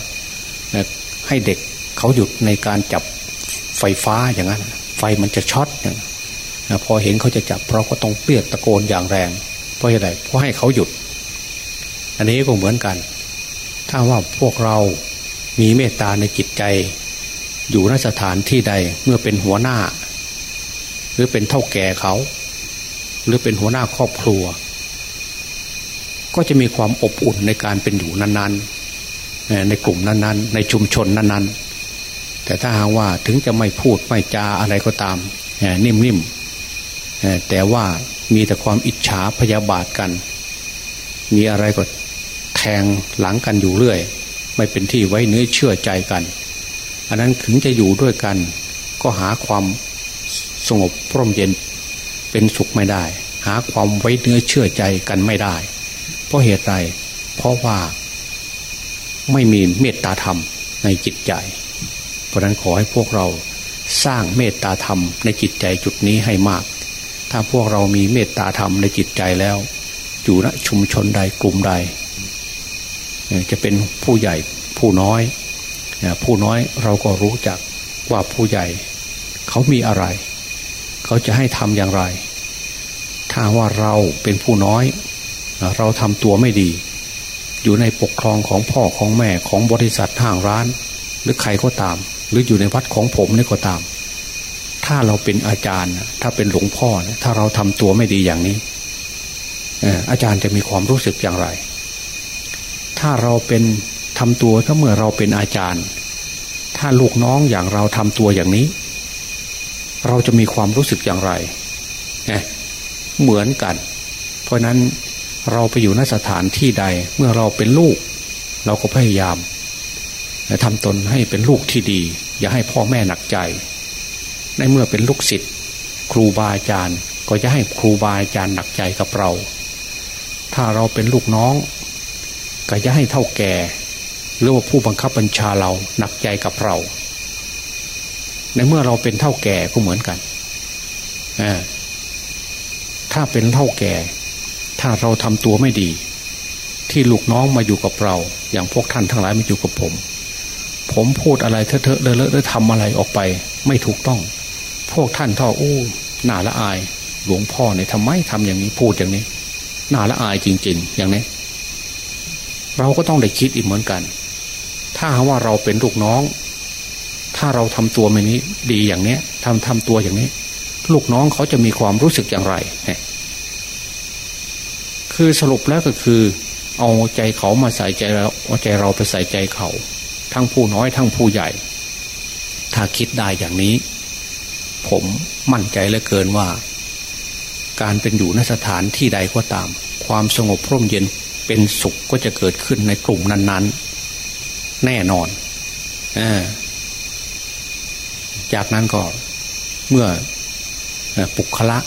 ให้เด็กเขาหยุดในการจับไฟฟ้าอย่างนั้น ไฟมันจะช็อตอย่างพอเห็นเขาจะจับเราก็ต้องเปียกตะโกนอย่างแรง เพราะอะไรเพราะให้เขาหยุด อันนี้ก็เหมือนกัน ถ้าว่าพวกเรามีเมตตาในจิตใจ อยู่นสถานที่ใดเมื่อเป็นหัวหน้า หรือเป็นเท่าแก่เขา หรือเป็นหัวหน้าครอบครัว ก็จะมีความอบอุ่นในการเป็นอยู่นั้นๆ ในกลุ่มนั้นๆ ในชุมชนนั้นๆ แต่ถ้าหากว่าถึงจะไม่พูดไม่จาอะไรก็ตามนิ่มๆแต่ว่ามีแต่ความอิจฉาพยาบาทกัน มีอะไรก็ แทงหลังกันอยู่เรื่อย ไม่เป็นที่ไว้เนื้อเชื่อใจกัน อันนั้นถึงจะอยู่ด้วยกัน ก็หาความสงบพร่มเย็นเป็นสุขไม่ได้ หาความไว้เนื้อเชื่อใจกันไม่ได้ เพราะเหตุใดเพราะว่าไม่มีเมตตาธรรมในจิตใจ เพราะนั้นขอให้พวกเราสร้างเมตตาธรรมในจิตใจจุดนี้ให้มาก ถ้าพวกเรามีเมตตาธรรมในจิตใจแล้ว อยู่ณชุมชนใดกลุ่มใด จะเป็นผู้ใหญ่ผู้น้อย ผู้น้อยเราก็รู้จักว่าผู้ใหญ่ เขามีอะไร เขาจะให้ทำอย่างไร ถ้าว่าเราเป็นผู้น้อย เราทำตัวไม่ดี อยู่ในปกครองของพ่อของแม่ของบริษัททางร้าน หรือใครก็ตาม หรืออยู่ในวัดของผมนี่ก็ตาม ถ้าเราเป็นอาจารย์ ถ้าเป็นหลวงพ่อถ้าเราทำตัวไม่ดีอย่างนี้อาจารย์จะมีความรู้สึกอย่างไร ถ้าเราเป็นทำตัวถ้าเมื่อเราเป็นอาจารย์ ถ้าลูกน้องอย่างเราทำตัวอย่างนี้ เราจะมีความรู้สึกอย่างไรเหมือนกัน เพราะนั้นเราไปอยู่นสถานที่ใดเมื่อเราเป็นลูก เราก็พยายามทำตนให้เป็นลูกที่ดี อย่าให้พ่อแม่หนักใจ ในเมื่อเป็นลูกศิษย์ครูบาอาจารย์ ก็จะให้ครูบาอาจารย์หนักใจกับเรา ถ้าเราเป็นลูกน้อง ก็จะให้เท่าแก่หรือว่าผู้บังคับบัญชาเราหนักใจกับเรา ในเมื่อเราเป็นเท่าแก่ก็เหมือนกันถ้าเป็นเท่าแก่ ถ้าเราทำตัวไม่ดี ที่ลูกน้องมาอยู่กับเรา อย่างพวกท่านทั้งหลายมาอยู่กับผม ผมพูดอะไรเถอะเลอะเลอะทำอะไรออกไป ไม่ถูกต้อง พวกท่านท่ออู้หน้าละอาย หลวงพ่อเนี่ยทำไมทำอย่างนี้พูดอย่างนี้หน้าละอายจริง ๆ อย่างนี้ เราก็ต้องได้คิดอีกเหมือนกัน ถ้าว่าเราเป็นลูกน้อง ถ้าเราทำตัวไม่นี้ดีอย่างเนี้ยทำทำตัวอย่างนี้ ลูกน้องเขาจะมีความรู้สึกอย่างไรคือสรุปแล้วก็คือ เอาใจเขามาใส่ใจเราเอาใจเราไปใส่ใจเขา ทั้งผู้น้อยทั้งผู้ใหญ่ ถ้าคิดได้อย่างนี้ ผมมั่นใจเหลือเกินว่า การเป็นอยู่นสถานที่ใดก็ตาม ความสงบพร่มเย็น เป็นสุขก็จะเกิดขึ้นในกลุ่มนั้นๆ แน่นอนอจากนั้นก็เมื่อปุคละ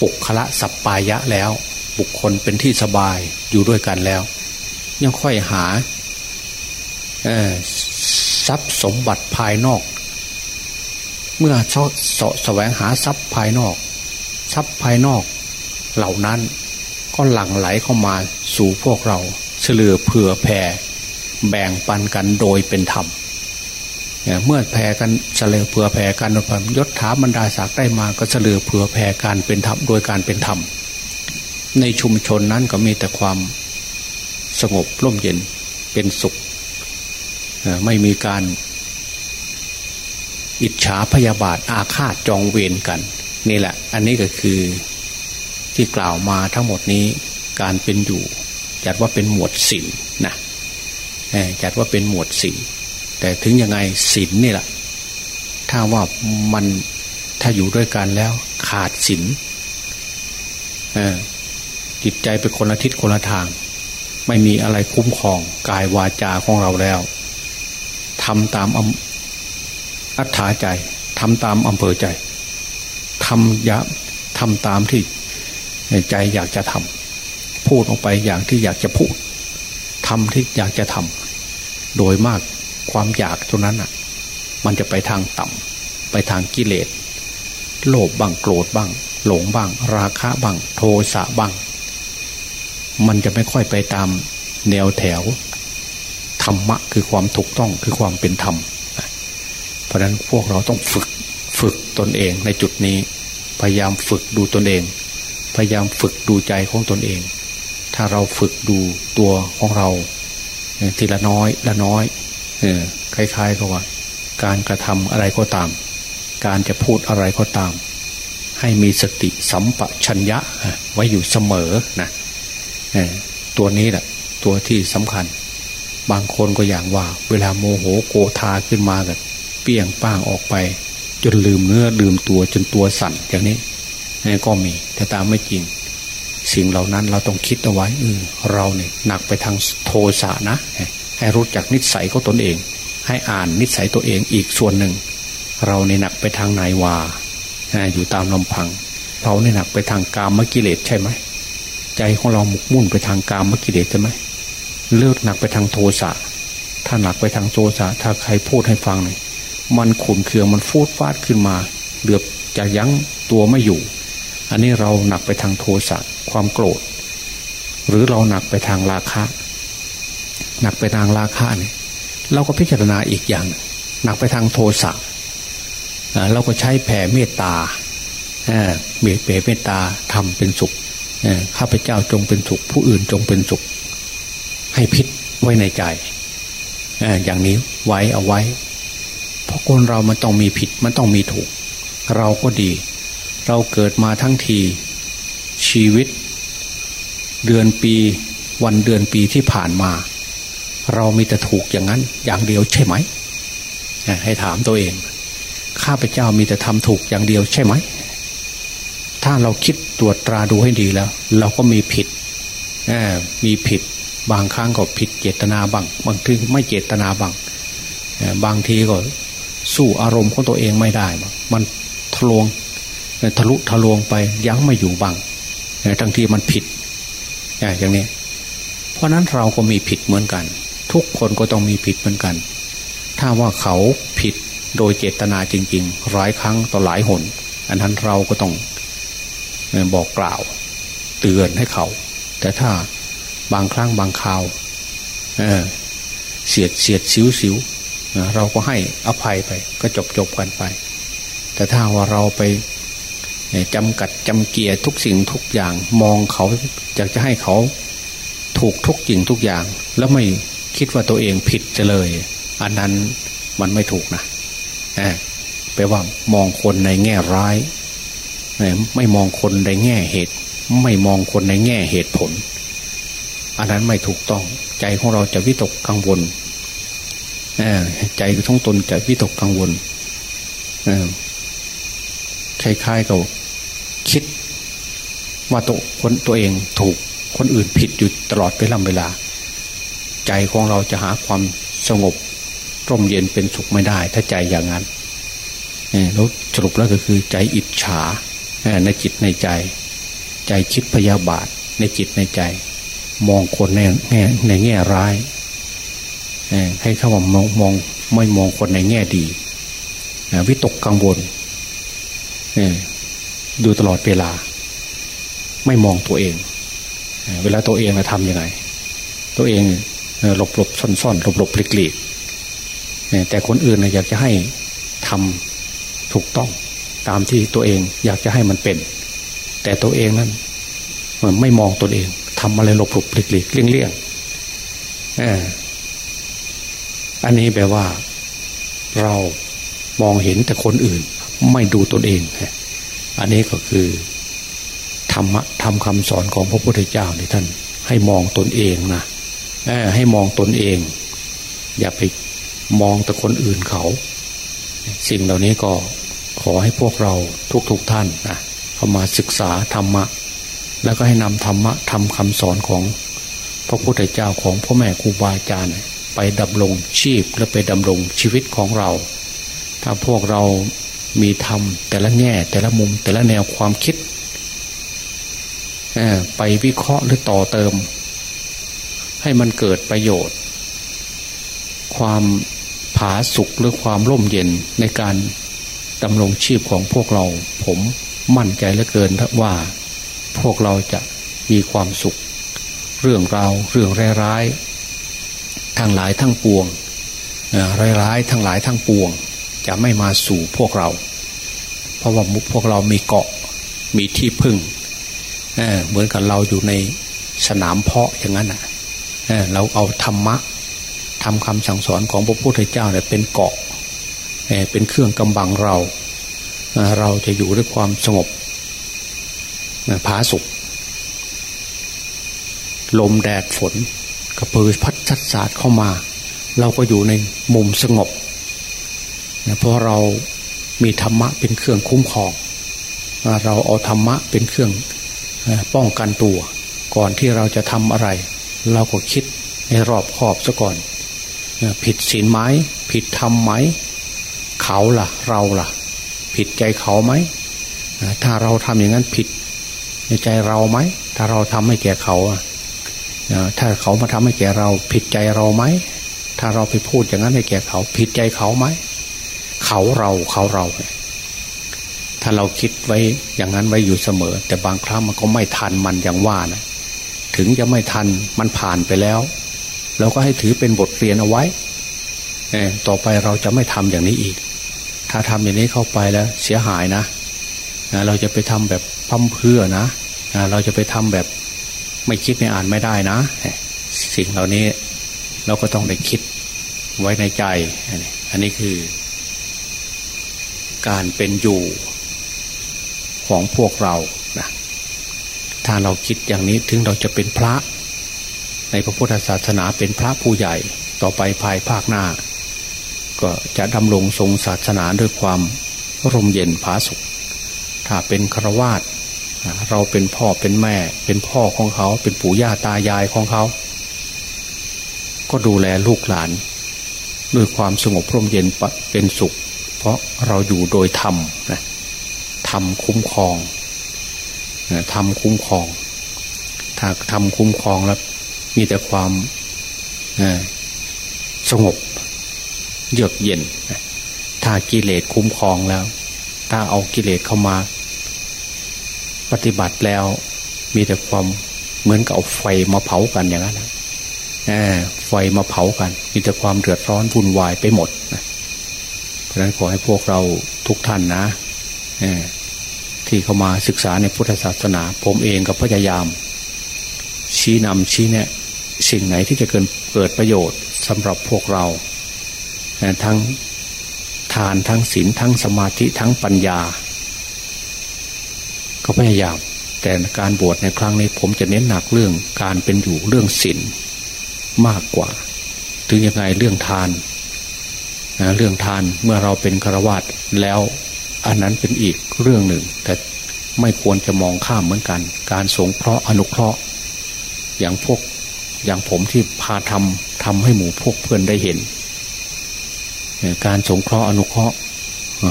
ปุคละสัปปายะแล้ว บุคคลเป็นที่สบายอยู่ด้วยกันแล้ว ยังค่อยหาทรัพย์สมบัติภายนอก เมื่อเสาะแสวงหาทรัพย์ภายนอก ทรัพย์ภายนอก เหล่านั้น ก็หลั่งไหลเข้ามาสู่พวกเราเฉลือเผื่อแผ่แบ่งปันกันโดยเป็นธรรมเมื่อแผ่กันเฉลือเผื่อแผ่กันโดยยศถาบรรดาศักดิ์ได้มาก็เฉลือเผื่อแผ่การเป็นธรรมโดยการเป็นธรรมในชุมชนนั้นก็มีแต่ความสงบร่มเย็นเป็นสุข ไม่มีการอิจฉาพยาบาทอาฆาตจองเวรกัน นี่แหละ อันนี้ก็คือ ที่กล่าวมาทั้งหมดนี้การเป็นอยู่จัดว่าเป็นหมวดศีลนะจัดว่าเป็นหมวดสี่แต่ถึงยังไงศีลนี่แหละถ้าว่ามันถ้าอยู่ด้วยกันแล้วขาดศีลจิตใจเป็นคนละทิศคนละทาง ไม่มีอะไรคุ้มครองกายวาจาของเราแล้วทำตามอัธยาใจทำตามอำเภอใจทำยะทำตามที่ ใจอยากจะทำพูดออกไปอย่างที่อยากจะพูดทำที่อยากจะทำโดยมากความอยากตรงนั้นอะ มันจะไปทางต่ำไปทางกิเลส โลภบ้างโกรธบ้าง หลงบ้าง ราคะบ้าง โทสะบ้าง มันจะไม่ค่อยไปตามแนวแถวธรรมะคือความถูกต้องคือความเป็นธรรม เพราะนั้นพวกเราต้องฝึกฝึกตนเองในจุดนี้ พยายามฝึกดูตนเอง พยายามฝึกดูใจของตนเอง ถ้าเราฝึกดูตัวของเราทีละน้อยละน้อยเออคล้ายๆกับว่า การกระทำอะไรก็ตาม การจะพูดอะไรก็ตาม ให้มีสติสัมปชัญญะไว้อยู่เสมอนะตัวนี้แหละตัวที่สำคัญ บางคนก็อย่างว่า เวลาโมโหโกธาขึ้นมากันเปี้ยงป้างออกไป จนลืมเนื้อลืมตัวจนตัวสั่นอย่างนี้ ก็มี แต่ตามไม่จริง สิ่งเหล่านั้นเราต้องคิดเอาไว้เออเราเนี่ยหนักไปทางโทสะนะ ให้รู้จักนิสัยของตนเอง ให้อ่านนิสัยตัวเองอีกส่วนหนึ่ง เราเนี่ยหนักไปทางไหนวาอยู่ตามลำพัง เราเนี่ยหนักไปทางกามกิเลสใช่ไหมใจของเราหมกมุ่นไปทางกามกิเลสใช่ไหมเลือกหนักไปทางโทสะถ้าหนักไปทางโทสะถ้าใครพูดให้ฟังเนี่ยมันขุนเคืองมันฟูดฟาดขึ้นมาเดือบจะยั้งตัวไม่อยู่ อันนี้เราหนักไปทางโทสะความโกรธ หรือเราหนักไปทางราคะหนักไปทางราคะเนี่ยเราก็พิจารณาอีกอย่าง หนักไปทางโทสะเราก็ใช้แผ่เมตตาเบียเบียเมตตาทำเป็นสุขข้าพเจ้าจงเป็นสุข ผู้อื่นจงเป็นสุข ให้พิษไว้ในใจอย่างนี้ไว้เอาไว้ เพราะคนเรามันต้องมีผิดมันต้องมีถูก เราก็ดี เราเกิดมาทั้งที ชีวิต เดือนปีวันเดือนปีที่ผ่านมา เรามีแต่ถูกอย่างนั้น อย่างเดียวใช่ไหม ให้ถามตัวเอง ข้าพเจ้ามีแต่ทำถูกอย่างเดียวใช่ไหม ถ้าเราคิดตรวจตราดูให้ดีแล้ว เราก็มีผิดมีผิด บางครั้งก็ผิดเจตนาบางบางทีไม่เจตนาบางบางทีก็สู้อารมณ์ของตัวเองไม่ได้ มันทะลวง ทะลุทะลวงไปยั้งไม่อยู่บางทั้งที่มันผิดอย่างนี้ เพราะนั้นเราก็มีผิดเหมือนกัน ทุกคนก็ต้องมีผิดเหมือนกัน ถ้าว่าเขาผิดโดยเจตนาจริง ๆ หลายครั้งต่อหลายหน อันนั้นเราก็ต้องบอกกล่าว เตือนให้เขา แต่ถ้าบางครั้งบางคราวเเสียดเสียดสิวสิวเราก็ให้อภัยไป ก็จบจบกันไป แต่ถ้าว่าเราไป จำกัดจำเกียทุกสิ่งทุกอย่าง มองเขาอยากจะให้เขาถูกทุกสิ่งทุกอย่าง แล้วไม่คิดว่าตัวเองผิดจะเลย อันนั้นมันไม่ถูกนะแปลว่ามองคนในแง่ร้ายไม่มองคนในแง่เหตุ ไม่มองคนในแง่เหตุผล อันนั้นไม่ถูกต้อง ใจของเราจะวิตกกังวลใจท้องตนจะวิตกกังวลคล้ายๆกับ คิดว่าตัวคนตัวเองถูกคนอื่นผิดอยู่ตลอดเวลาเวลา ใจของเราจะหาความสงบร่มเย็นเป็นสุขไม่ได้ ถ้าใจอย่างนั้นแล้วสรุปแล้วก็คือใจอิจฉาในจิตในใจ ใจคิดพยาบาทในจิตในใจ มองคนในแง่ในแง่ร้ายให้เขาว่ามองมองไม่มองคนในแง่ดีวิตกกังวล ดูตลอดเวลา ไม่มองตัวเอง เวลาตัวเองจะทำยังไง ตัวเองหลบหลบซ่อนซ่อนหลบหลบปลีกลีกแต่คนอื่นอยากจะให้ทำถูกต้องตามที่ตัวเองอยากจะให้มันเป็น แต่ตัวเองนั้นมันไม่มองตัวเองทำอะไรหลบหลบหลีกหลีกเลี่ยงเลี่ยงอันนี้แปลว่า เรามองเห็นแต่คนอื่น ไม่ดูตนเอง อันนี้ก็คือธรรมะทำคำสอนของพระพุทธเจ้าในท่าน ให้มองตนเองนะให้มองตนเอง อย่าไปมองแต่คนอื่นเขา สิ่งเหล่านี้ก็ขอให้พวกเราทุกๆทท่านนะเข้ามาศึกษาธรรมะ แล้วก็ให้นำธรรมะทำคำสอนของพระพุทธเจ้าของพ่อแม่ครูบาอาจารย์ไปดำรงชีพและไปดำรงชีวิตของเรา ถ้าพวกเรา มีธรรมแต่ละแง่ แต่ละมุม แต่ละแนวความคิดไปวิเคราะห์หรือต่อเติม ให้มันเกิดประโยชน์ ความผาสุกหรือความร่มเย็นในการดำรงชีพของพวกเรา ผมมั่นใจเหลือเกินว่า พวกเราจะมีความสุข เรื่องราวเรื่องร้ายๆทั้งหลายทั้งปวงร้ายๆทั้งหลายทั้งปวง จะไม่มาสู่พวกเรา เพราะว่ามุกพวกเรามีเกาะมีที่พึ่งเเหมือนกับเราอยู่ในสนามเพาะอย่างนั้นนะเเราเอาธรรมะทำคำสั่งสอนของพระพุทธเจ้าเนี่ยเป็นเกาะเป็นเครื่องกำบังเราเราจะอยู่ด้วยความสงบผาสุกลมแดดฝนกระพือพัดชัดสาดเข้ามา เราก็อยู่ในมุมสงบ เพราะเรามีธรรมะเป็นเครื่องคุ้มครอง เราเอาธรรมะเป็นเครื่องป้องกันตัว ก่อนที่เราจะทำอะไร เราก็คิดให้รอบคอบซะก่อน ผิดศีลไหมผิดธรรมไหมเขาล่ะ เราล่ะ ผิดใจเขาไหมถ้าเราทำอย่างนั้นผิดในใจเราไหมถ้าเราทำให้แก่เขาถ้าเขามาทำให้แก่เรา ผิดใจเราไหมถ้าเราไปพูดอย่างนั้นให้แก่เขา ผิดใจเขาไหม เขาเราเขาเรา ถ้าเราคิดไว้อย่างนั้นไว้อยู่เสมอ แต่บางครั้งมันก็ไม่ทันมันอย่างว่านะถึงจะไม่ทันมันผ่านไปแล้วเราก็ให้ถือเป็นบทเรียนเอาไว้ต่อไปเราจะไม่ทำอย่างนี้อีก ถ้าทำอย่างนี้เข้าไปแล้ว เสียหายนะเราจะไปทำแบบพั่มเพื่อนะเราจะไปทำแบบไม่คิดไม่อ่านไม่ได้นะ สิ่งเหล่านี้เราก็ต้องได้คิดไว้ในใจ อันนี้คือ การเป็นอยู่ของพวกเรานะถ้าเราคิดอย่างนี้ถึงเราจะเป็นพระ ในพระพุทธศาสนาเป็นพระผู้ใหญ่ต่อไปภายภาคหน้า ก็จะดำรงทรงศาสนาด้วยความร่มเย็นผาสุข ถ้าเป็นครวาสเราเป็นพ่อเป็นแม่ เป็นพ่อของเขาเป็นปู่ย่าตายายของเขา ก็ดูแลลูกหลาน ด้วยความสงบร่มเย็นเป็นสุข เพราะเราอยู่โดยธรรมนะธรรมคุ้มครองธรรมคุ้มครอง ถ้าทำคุ้มครองแล้วมีแต่ความสงบเยือกเย็น ถ้ากิเลสคุ้มครองแล้ว ถ้าเอากิเลสเข้ามา ปฏิบัติแล้ว มีแต่ความเหมือนกับเอาไฟมาเผากันอย่างนั้นไฟมาเผากัน มีแต่ความเดือดร้อนวุ่นวายไปหมดนะเพราะ ฉะนั้นขอให้พวกเราทุกท่านนะที่เข้ามาศึกษาในพุทธศาสนา ผมเองก็พยายาม ชี้นำชี้แนะสิ่งไหนที่จะเกิดเกิดประโยชน์สำหรับพวกเรา ทั้งทานทั้งศีลทั้งสมาธิทั้งปัญญา ก็พยายาม แต่การบวชในครั้งนี้ผมจะเน้นหนักเรื่องการเป็นอยู่เรื่องศีลมากกว่า ถึงยังไงเรื่องทาน เรื่องทานเมื่อเราเป็นฆราวาสแล้วอันนั้นเป็นอีกเรื่องหนึ่ง แต่ไม่ควรจะมองข้ามเหมือนกัน การสงเคราะห์อนุเคราะห์ อย่างพวกอย่างผมที่พาทำทำให้หมู่พวกเพื่อนได้เห็น การสงเคราะห์อนุเคราะห์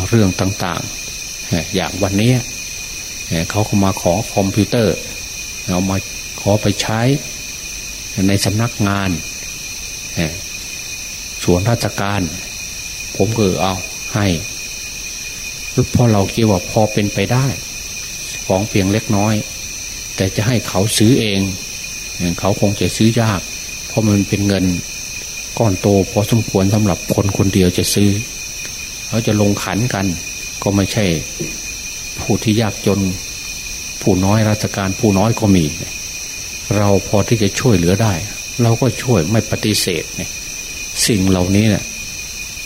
เรื่องต่างๆ อย่างวันนี้เขาก็มาขอคอมพิวเตอร์เอามาขอไปใช้ในสำนักงาน ส่วนราชการ ผมก็เอาให้เพราะเราคิดว่าพอเป็นไปได้ ของเพียงเล็กน้อย แต่จะให้เขาซื้อเองเขาคงจะซื้อยาก เพราะมันเป็นเงินก้อนโตพอสมควรสำหรับคนคนเดียวจะซื้อ เขาจะลงขันกัน ก็ไม่ใช่ ผู้ที่ยากจน ผู้น้อยราชการผู้น้อยก็มี เราพอที่จะช่วยเหลือได้ เราก็ช่วยไม่ปฏิเสธเนี่ยสิ่งเหล่านี้เนี่ย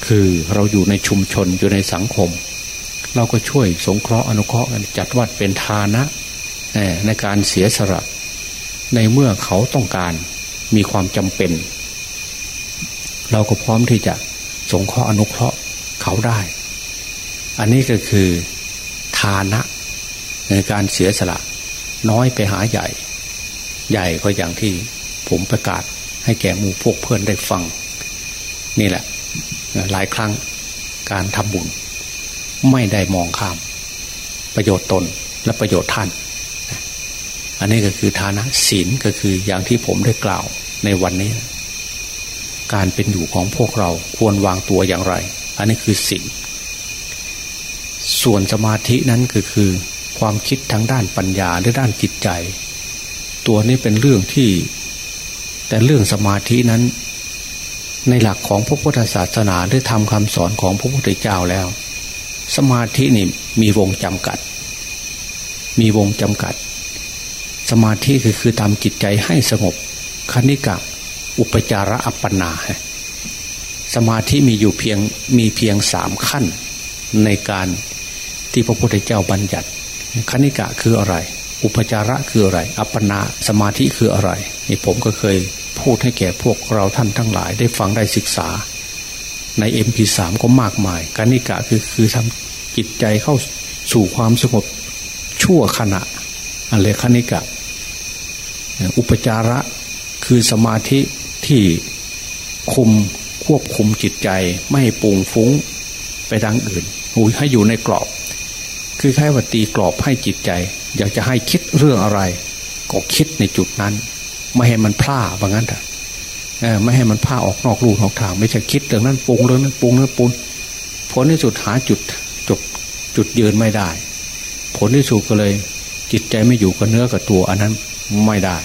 คือเราอยู่ในชุมชนอยู่ในสังคม เราก็ช่วยสงเคราะห์อนุเคราะห์กันจัดวัดเป็นทานะในการเสียสละในเมื่อเขาต้องการมีความจำเป็น เราก็พร้อมที่จะสงเคราะห์อนุเคราะห์เขาได้ อันนี้ก็คือทานะในการเสียสละ น้อยไปหาใหญ่ ใหญ่ก็อย่างที่ผมประกาศให้แก่หมู่พวกเพื่อนได้ฟัง นี่แหละ หลายครั้งการทำบุญ ไม่ได้มองข้าม ประโยชน์ตนและประโยชน์ท่าน อันนี้ก็คือฐานะศีลก็คืออย่างที่ผมได้กล่าวในวันนี้ การเป็นอยู่ของพวกเราควรวางตัวอย่างไร อันนี้คือศีลส่วนสมาธินั้นก็คือความคิดทางด้านปัญญาหรือด้านจิตใจ ตัวนี้เป็นเรื่องที่ แต่เรื่องสมาธินั้น ในหลักของพระพุทธศาสนาได้ทำคำสอนของพระพุทธเจ้าแล้ว สมาธินี่มีวงจำกัด มีวงจำกัด สมาธิคือคือทำจิตใจให้สงบคณิกะ อุปจาระอัปปนา สมาธิมีอยู่เพียงมีเพียงสามขั้น ในการที่พระพุทธเจ้าบัญญัติคณิกะคืออะไร อุปจาระคืออะไร อัปปนาสมาธิคืออะไรนี่ผมก็เคย พูดให้แก่พวกเราท่านทั้งหลายได้ฟังได้ศึกษา ในเอ็มพีสามก็มากมายคณิกะคือคือทำจิตใจเข้าสู่ความสงบชั่วขณะอะไรคณิกะ อุปจาระคือสมาธิที่คุมควบคุมจิตใจ ไม่ให้ปุงฟุ้งไปทางอื่นให้อยู่ในกรอบ คือแค่ว่าตีกรอบให้จิตใจ อยากจะให้คิดเรื่องอะไร ก็คิดในจุดนั้น ไม่ให้มันพลาดว่างั้นเถอะไม่ให้มันพลาดออกนอกลูนอกทาง ไม่ใช่คิดเรื่องนั้นปรุงเรื่องนั้นปรุงเรื่องปุนผลที่สุดหาจุดจบจุดยืนไม่ได้ ผลที่สุดก็เลย จิตใจไม่อยู่กับเนื้อกับตัว อันนั้นไม่ได้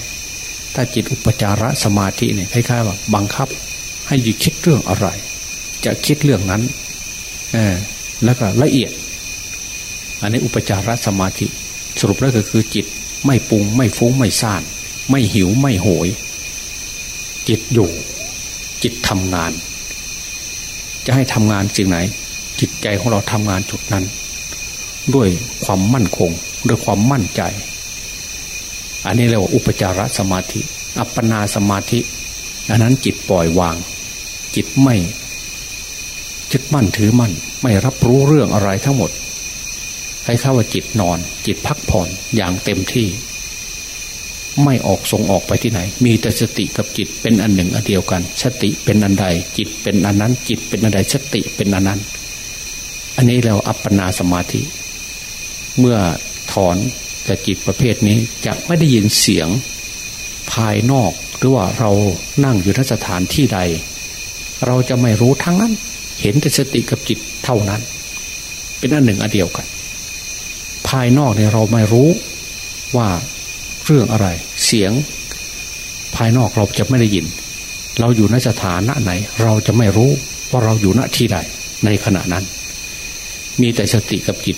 ถ้าจิตอุปจารสมาธิเนี่ยคล้ายๆว่าบังคับ ให้ยิคิดเรื่องอะไร จะคิดเรื่องนั้นอแล้วก็ละเอียด อันนี้อุปจารสมาธิ สรุปแล้วก็คือจิตไม่ปรุงไม่ฟุ้งไม่ซ่าน ไม่หิวไม่โหย จิตอยู่ จิตทำงาน จะให้ทำงานสิ่งไหน จิตใจของเราทำงานจุดนั้น ด้วยความมั่นคง ด้วยความมั่นใจ อันนี้เรียกว่าอุปจารสมาธิ อัปปนาสมาธิอันนั้นจิตปล่อยวาง จิตไม่ยึดมั่นถือมั่น ไม่รับรู้เรื่องอะไรทั้งหมดให้เข้าว่าจิตนอน จิตพักผ่อนอย่างเต็มที่ ไม่ออกส่งออกไปที่ไหน มีแต่สติกับจิตเป็นอันหนึ่งอันเดียวกัน สติเป็นอันใด จิตเป็นอันนั้น จิตเป็นอันใดสติเป็นอันนั้น อันนี้เราอัปปนาสมาธิ เมื่อถอนแต่จิตประเภทนี้จะไม่ได้ยินเสียงภายนอก หรือว่าเรานั่งอยู่ทสถานที่ใด เราจะไม่รู้ทั้งนั้น เห็นแต่สติกับจิตเท่านั้น เป็นอันหนึ่งอันเดียวกัน ภายนอกเนี่ยเราไม่รู้ว่า เรื่องอะไร เสียงภายนอกเราจะไม่ได้ยิน เราอยู่ในสถานะไหน เราจะไม่รู้ว่าเราอยู่ณที่ใดในขณะนั้น มีแต่สติกับจิต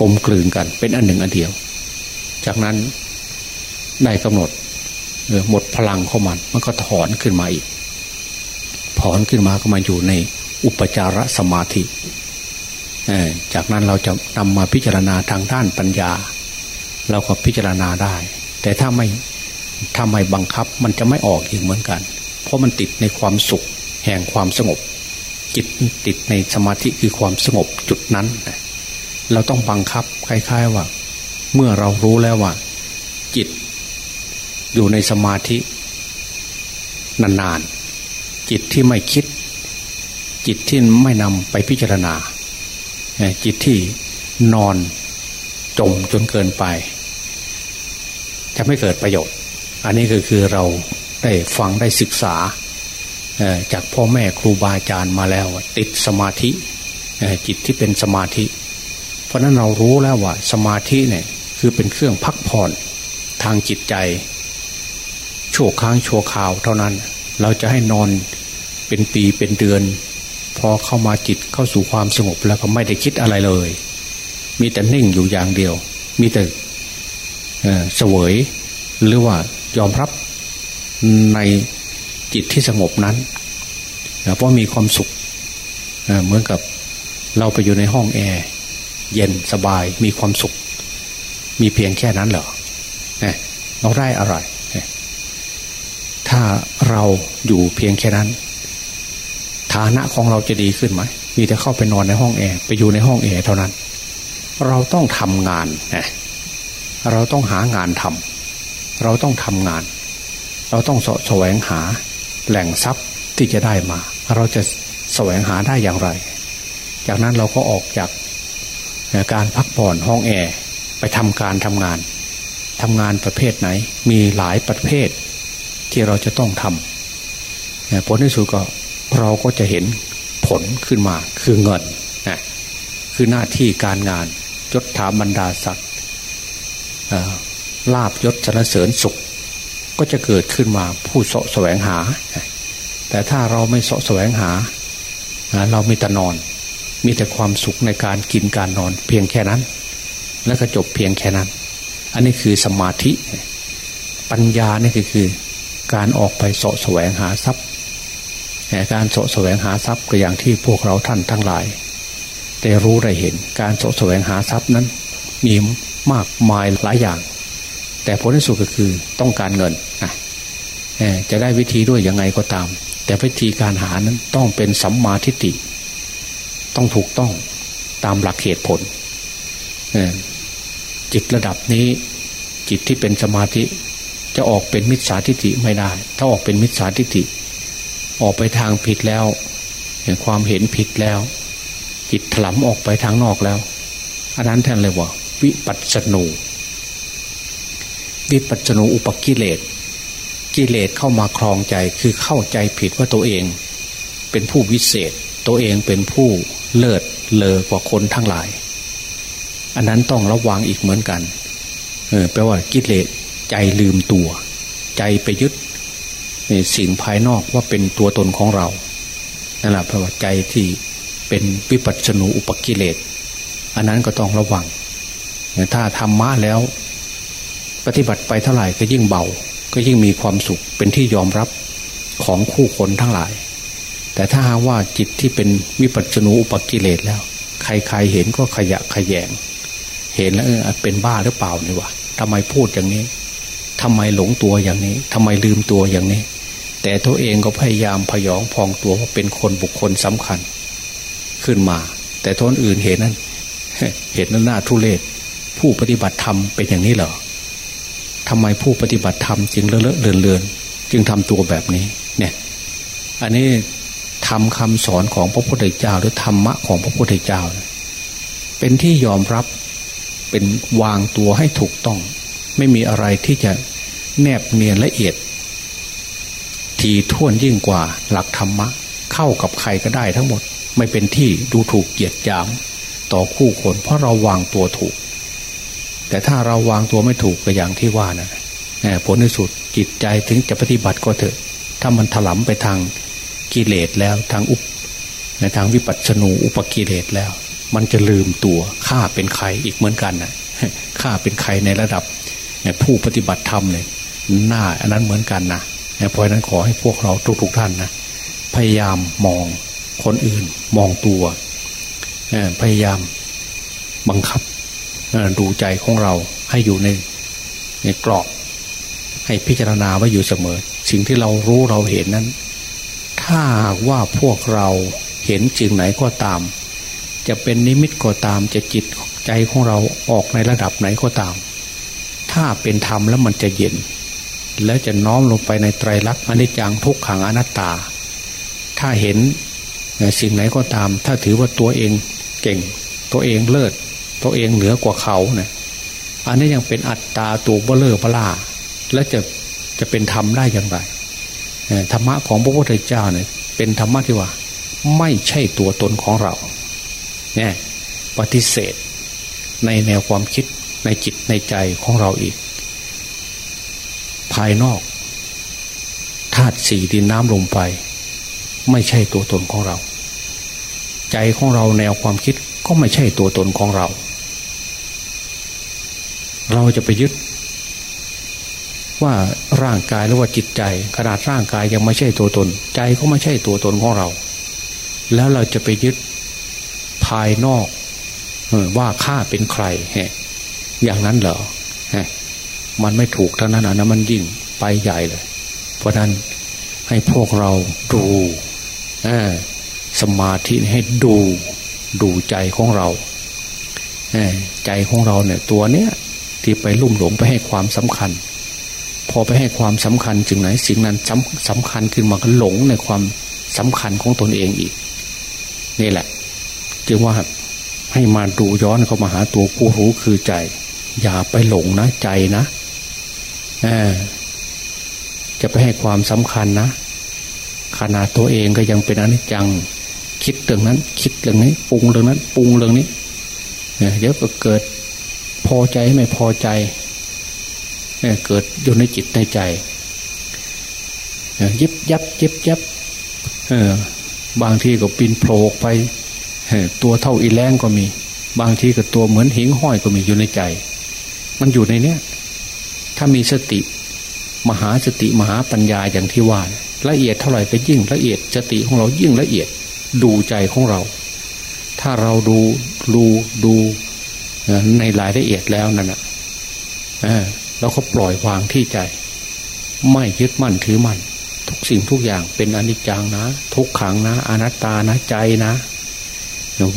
กลมกลืนกันเป็นอันหนึ่งอันเดียว จากนั้นได้กำหนดหมดพลังเข้ามัน มันก็ถอนขึ้นมาอีก ถอนขึ้นมาก็มาอยู่ในอุปจารสมาธิจากนั้นเราจะนำมาพิจารณาทางด้านปัญญา เราก็พิจารณาได้ แต่ถ้าไม่ถ้าไม่บังคับมันจะไม่ออกอีกเหมือนกัน เพราะมันติดในความสุขแห่งความสงบ จิตติดในสมาธิคือความสงบจุดนั้น เราต้องบังคับคล้าย ๆว่า เมื่อเรารู้แล้วว่า จิต อยู่ในสมาธิ นานๆ จิตที่ไม่คิด จิตที่ไม่นำไปพิจารณาจิตที่นอนจมจนเกินไป จะไม่เกิดประโยชน์ อันนี้คือคือเราได้ฟังได้ศึกษาจากพ่อแม่ครูบาอาจารย์มาแล้ว ติดสมาธิจิตที่เป็นสมาธิ เพราะนั้นเรารู้แล้วว่า สมาธิเนี่ยคือเป็นเครื่องพักผ่อนทางจิตใจชั่วค้างชั่วคราวเท่านั้น เราจะให้นอนเป็นปีเป็นเดือน พอเข้ามาจิตเข้าสู่ความสงบแล้วก็ไม่ได้คิดอะไรเลย มีแต่นิ่งอยู่อย่างเดียว มีแต่ เสวยหรือว่ายอมรับในจิตที่สงบนั้นเพราะมีความสุขเหมือนกับเราไปอยู่ในห้องแอร์เย็นสบายมีความสุข มีเพียงแค่นั้นเหรอเราได้อะไรถ้าเราอยู่เพียงแค่นั้น ฐานะของเราจะดีขึ้นไหมมีแต่เข้าไปนอนในห้องแอร์ไปอยู่ในห้องแอร์เท่านั้น เราต้องทำงานนะ เราต้องหางานทำเราต้องทำงาน เราต้องสแสวงหาแหล่งทรัพย์ที่จะได้มา เราจะแสวงหาได้อย่างไร จากนั้นเราก็ออกจากการพักผ่อนห้องแอร์ไปทำการทำงานทำงานประเภทไหน มีหลายประเภทที่เราจะต้องทำผลที่สุดก็เราก็จะเห็นผลขึ้นมาคือเงินนะคือหน้าที่การงานยศถาบรรดาศักดิ์ ลาบยศชนะเสริญสุข ก็จะเกิดขึ้นมาผู้สะแสวงหา แต่ถ้าเราไม่สะแสวงหา เรามีแต่นอน มีแต่ความสุขในการกินการนอน เพียงแค่นั้น แล้วก็จบเพียงแค่นั้น อันนี้คือสมาธิ ปัญญานี่คือคือการออกไปสะแสวงหาทรัพย์การโสแสวงหาทรัพย์ก็อย่างที่พวกเราท่านทั้งหลายได้รู้ได้เห็นการโสแสวงหาทรัพย์นั้นมี มากมายหลายอย่าง แต่ผลที่สุดก็คือต้องการเงินจะได้วิธีด้วยยังไงก็ตาม แต่วิธีการหานั้นต้องเป็นสัมมาทิฏฐิต้องถูกต้องตามหลักเหตุผลจิตระดับนี้จิตที่เป็นสมาธิ จะออกเป็นมิจฉาทิฏฐิไม่ได้ ถ้าออกเป็นมิจฉาทิฏฐิ ออกไปทางผิดแล้วเห็นความเห็นผิดแล้ว จิตถลำออกไปทางนอกแล้วอันนั้นแทนเลยว่า วิปัสสนู วิปัสสนูอุปกิเลสกิเลสเข้ามาครองใจคือเข้าใจผิดว่าตัวเองเป็นผู้วิเศษ ตัวเองเป็นผู้เลิศเลอกว่าคนทั้งหลาย อันนั้นต้องระวังอีกเหมือนกันเออแปลว่ากิเลสใจลืมตัว ใจไปยึดสิ่งภายนอกว่าเป็นตัวตนของเรานั่นแหละแปลว่าใจที่เป็นวิปัสสนูอุปกิเลสอันนั้นก็ต้องระวัง ถ้าทำมาแล้ว ปฏิบัติไปเท่าไหร่ก็ยิ่งเบา ก็ยิ่งมีความสุขเป็นที่ยอมรับของคู่คนทั้งหลาย แต่ถ้าว่าจิตที่เป็นวิปัสสนูอุปกิเลสแล้ว ใครๆเห็นก็ขยะขยง เห็นแล้วเออเป็นบ้าหรือเปล่านี่วะทำไมพูดอย่างนี้ทำไมหลงตัวอย่างนี้ทำไมลืมตัวอย่างนี้ แต่ตัวเองก็พยายามพยองพองตัวว่าเป็นคนบุคคลสำคัญ ขึ้นมา แต่ทนอื่นเห็นนั้น เห็นนั้นหน้าทุเลศ ผู้ปฏิบัติธรรมเป็นอย่างนี้เหรอทำไมผู้ปฏิบัติธรรมจึงเลอะเลือนเลือนจึงทำตัวแบบนี้ เนี่ย อันนี้ทำคำสอนของพระพุทธเจ้า หรือธรรมะของพระพุทธเจ้า เป็นที่ยอมรับเป็นวางตัวให้ถูกต้อง ไม่มีอะไรที่จะแนบเนียนละเอียด ทีท่วนยิ่งกว่าหลักธรรมะ เข้ากับใครก็ได้ทั้งหมด ไม่เป็นที่ดูถูกเกียดยาม ต่อคู่คนเพราะเราวางตัวถูก แต่ถ้าเราวางตัวไม่ถูกก็อย่างที่ว่านะผลในสุดจิตใจถึงจะปฏิบัติก็เถอะ ถ้ามันถลำไปทางกิเลสแล้วทางอุปในทางวิปัสสนูอุปกิเลสแล้ว มันจะลืมตัวข้าเป็นใครอีกเหมือนกันนะข้าเป็นใครในระดับผู้ปฏิบัติธรรมเลยหน้าอันนั้นเหมือนกันนะเพราะนั้นขอให้พวกเราทุกๆท่านนะพยายามมองคนอื่นมองตัวพยายามบังคับ ดูใจของเราให้อยู่ในในกรอบ ให้พิจารณาไว้อยู่เสมอ สิ่งที่เรารู้เราเห็นนั้น ถ้าว่าพวกเราเห็นจึงไหนก็ตาม จะเป็นนิมิตก็ตามจะจิตใจของเราออกในระดับไหนก็ตาม ถ้าเป็นธรรมแล้วมันจะเย็น และจะน้อมลงไปในไตรลักษณ์อนิจจังทุกขังอนัตตา ถ้าเห็นสิ่งไหนก็ตาม ถ้าถือว่าตัวเองเก่ง ตัวเองเลิศ ตัวเองเหนือกว่าเขาเนะี่ยอันนี้ยังเป็นอัตตาตัวเบลเลอร์บลาและจะจะเป็นธรรมได้อย่างไรธรรมะของพระพุทธเจ้าเนี่ยเป็นธรรมะที่ว่า ไม่ใช่ตัวตนของเราเนี่ยปฏิเสธในแนวความคิดในจิตในใจของเราอีก ภายนอกธาตุสี่ดินน้ำลมไฟไม่ใช่ตัวตนของเรา ใจของเราแนวความคิดก็ไม่ใช่ตัวตนของเรา เราจะไปยึด ว่าร่างกายหรือว่าจิตใจ ขนาดร่างกายยังไม่ใช่ตัวตน ใจก็ไม่ใช่ตัวตนของเรา แล้วเราจะไปยึดภายนอกว่าข้าเป็นใครอย่างนั้นเหรอมันไม่ถูกเท่านั้นนะมันยิ่งไปใหญ่เลย เพราะนั้นให้พวกเราดูสมาธิให้ดูดูใจของเรา ใจของเราเนี่ยตัวเนี้ย ที่ไปลุ่มหลงไปให้ความสำคัญ พอไปให้ความสำคัญจึงไหนสิ่งนั้นสำสำคัญขึ้นมาก็หลงในความสำคัญของตนเองอีก นี่แหละ จึงว่าให้มาดูย้อนเข้ามาหาตัวผู้รู้คือใจ อย่าไปหลงนะใจนะจะไปให้ความสำคัญนะขนาดตัวเองก็ยังเป็นอนิจจังคิดเรื่องนั้น คิดเรื่องนี้ปรุงเรื่องนั้นปรุงเรื่องนี้เดี๋ยวก็เกิด พอใจไม่พอใจเกิดอยู่ในจิตในใจยิบยับยิบยับบางทีก็ปินโผล่ไปตัวเท่าอีแรงก็มี บางทีก็ตัวเหมือนหิงห้อยก็มีอยู่ในใจ มันอยู่ในเนี้ยถ้ามีสติ มหาสติมหาปัญญาอย่างที่ว่าละเอียดเท่าไหร่ก็ยิ่งละเอียดสติของเรายิ่งละเอียดดูใจของเรา ถ้าเราดูดูดู ในรายละเอียดแล้วนั่นแหะเราก็ปล่อยวางที่ใจ ไม่ยึดมั่นถือมั่นทุกสิ่งทุกอย่างเป็นอนิจจังนะ ทุกขังนะ อนัตตานะใจนะ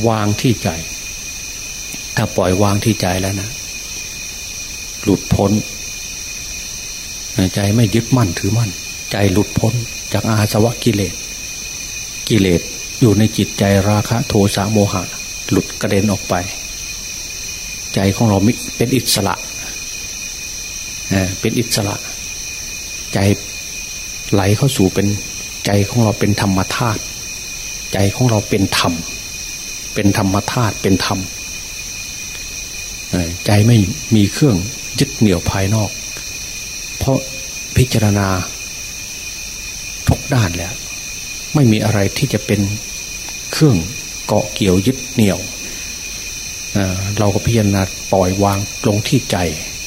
วางที่ใจ ถ้าปล่อยวางที่ใจแล้วนะหลุดพ้น ใจไม่ยึดมั่นถือมั่น ใจหลุดพ้น จากอาสวะกิเลส กิเลสอยู่ในจิตใจราคะ โทสะโมหะ หลุดกระเด็นออกไป ใจของเราเป็นอิสระเป็นอิสระ ใจไหลเข้าสู่เป็นใจของเราเป็นธรรมธาตุใจของเราเป็นธรรม เป็นธรรมธาตุเป็นธรรมใจไม่มีเครื่องยึดเหนี่ยวภายนอก เพราะพิจารณาทุกด้านแล้ว ไม่มีอะไรที่จะเป็นเครื่องเกาะเกี่ยวยึดเหนี่ยว เราก็พิจารณาปล่อยวางลงที่ใจ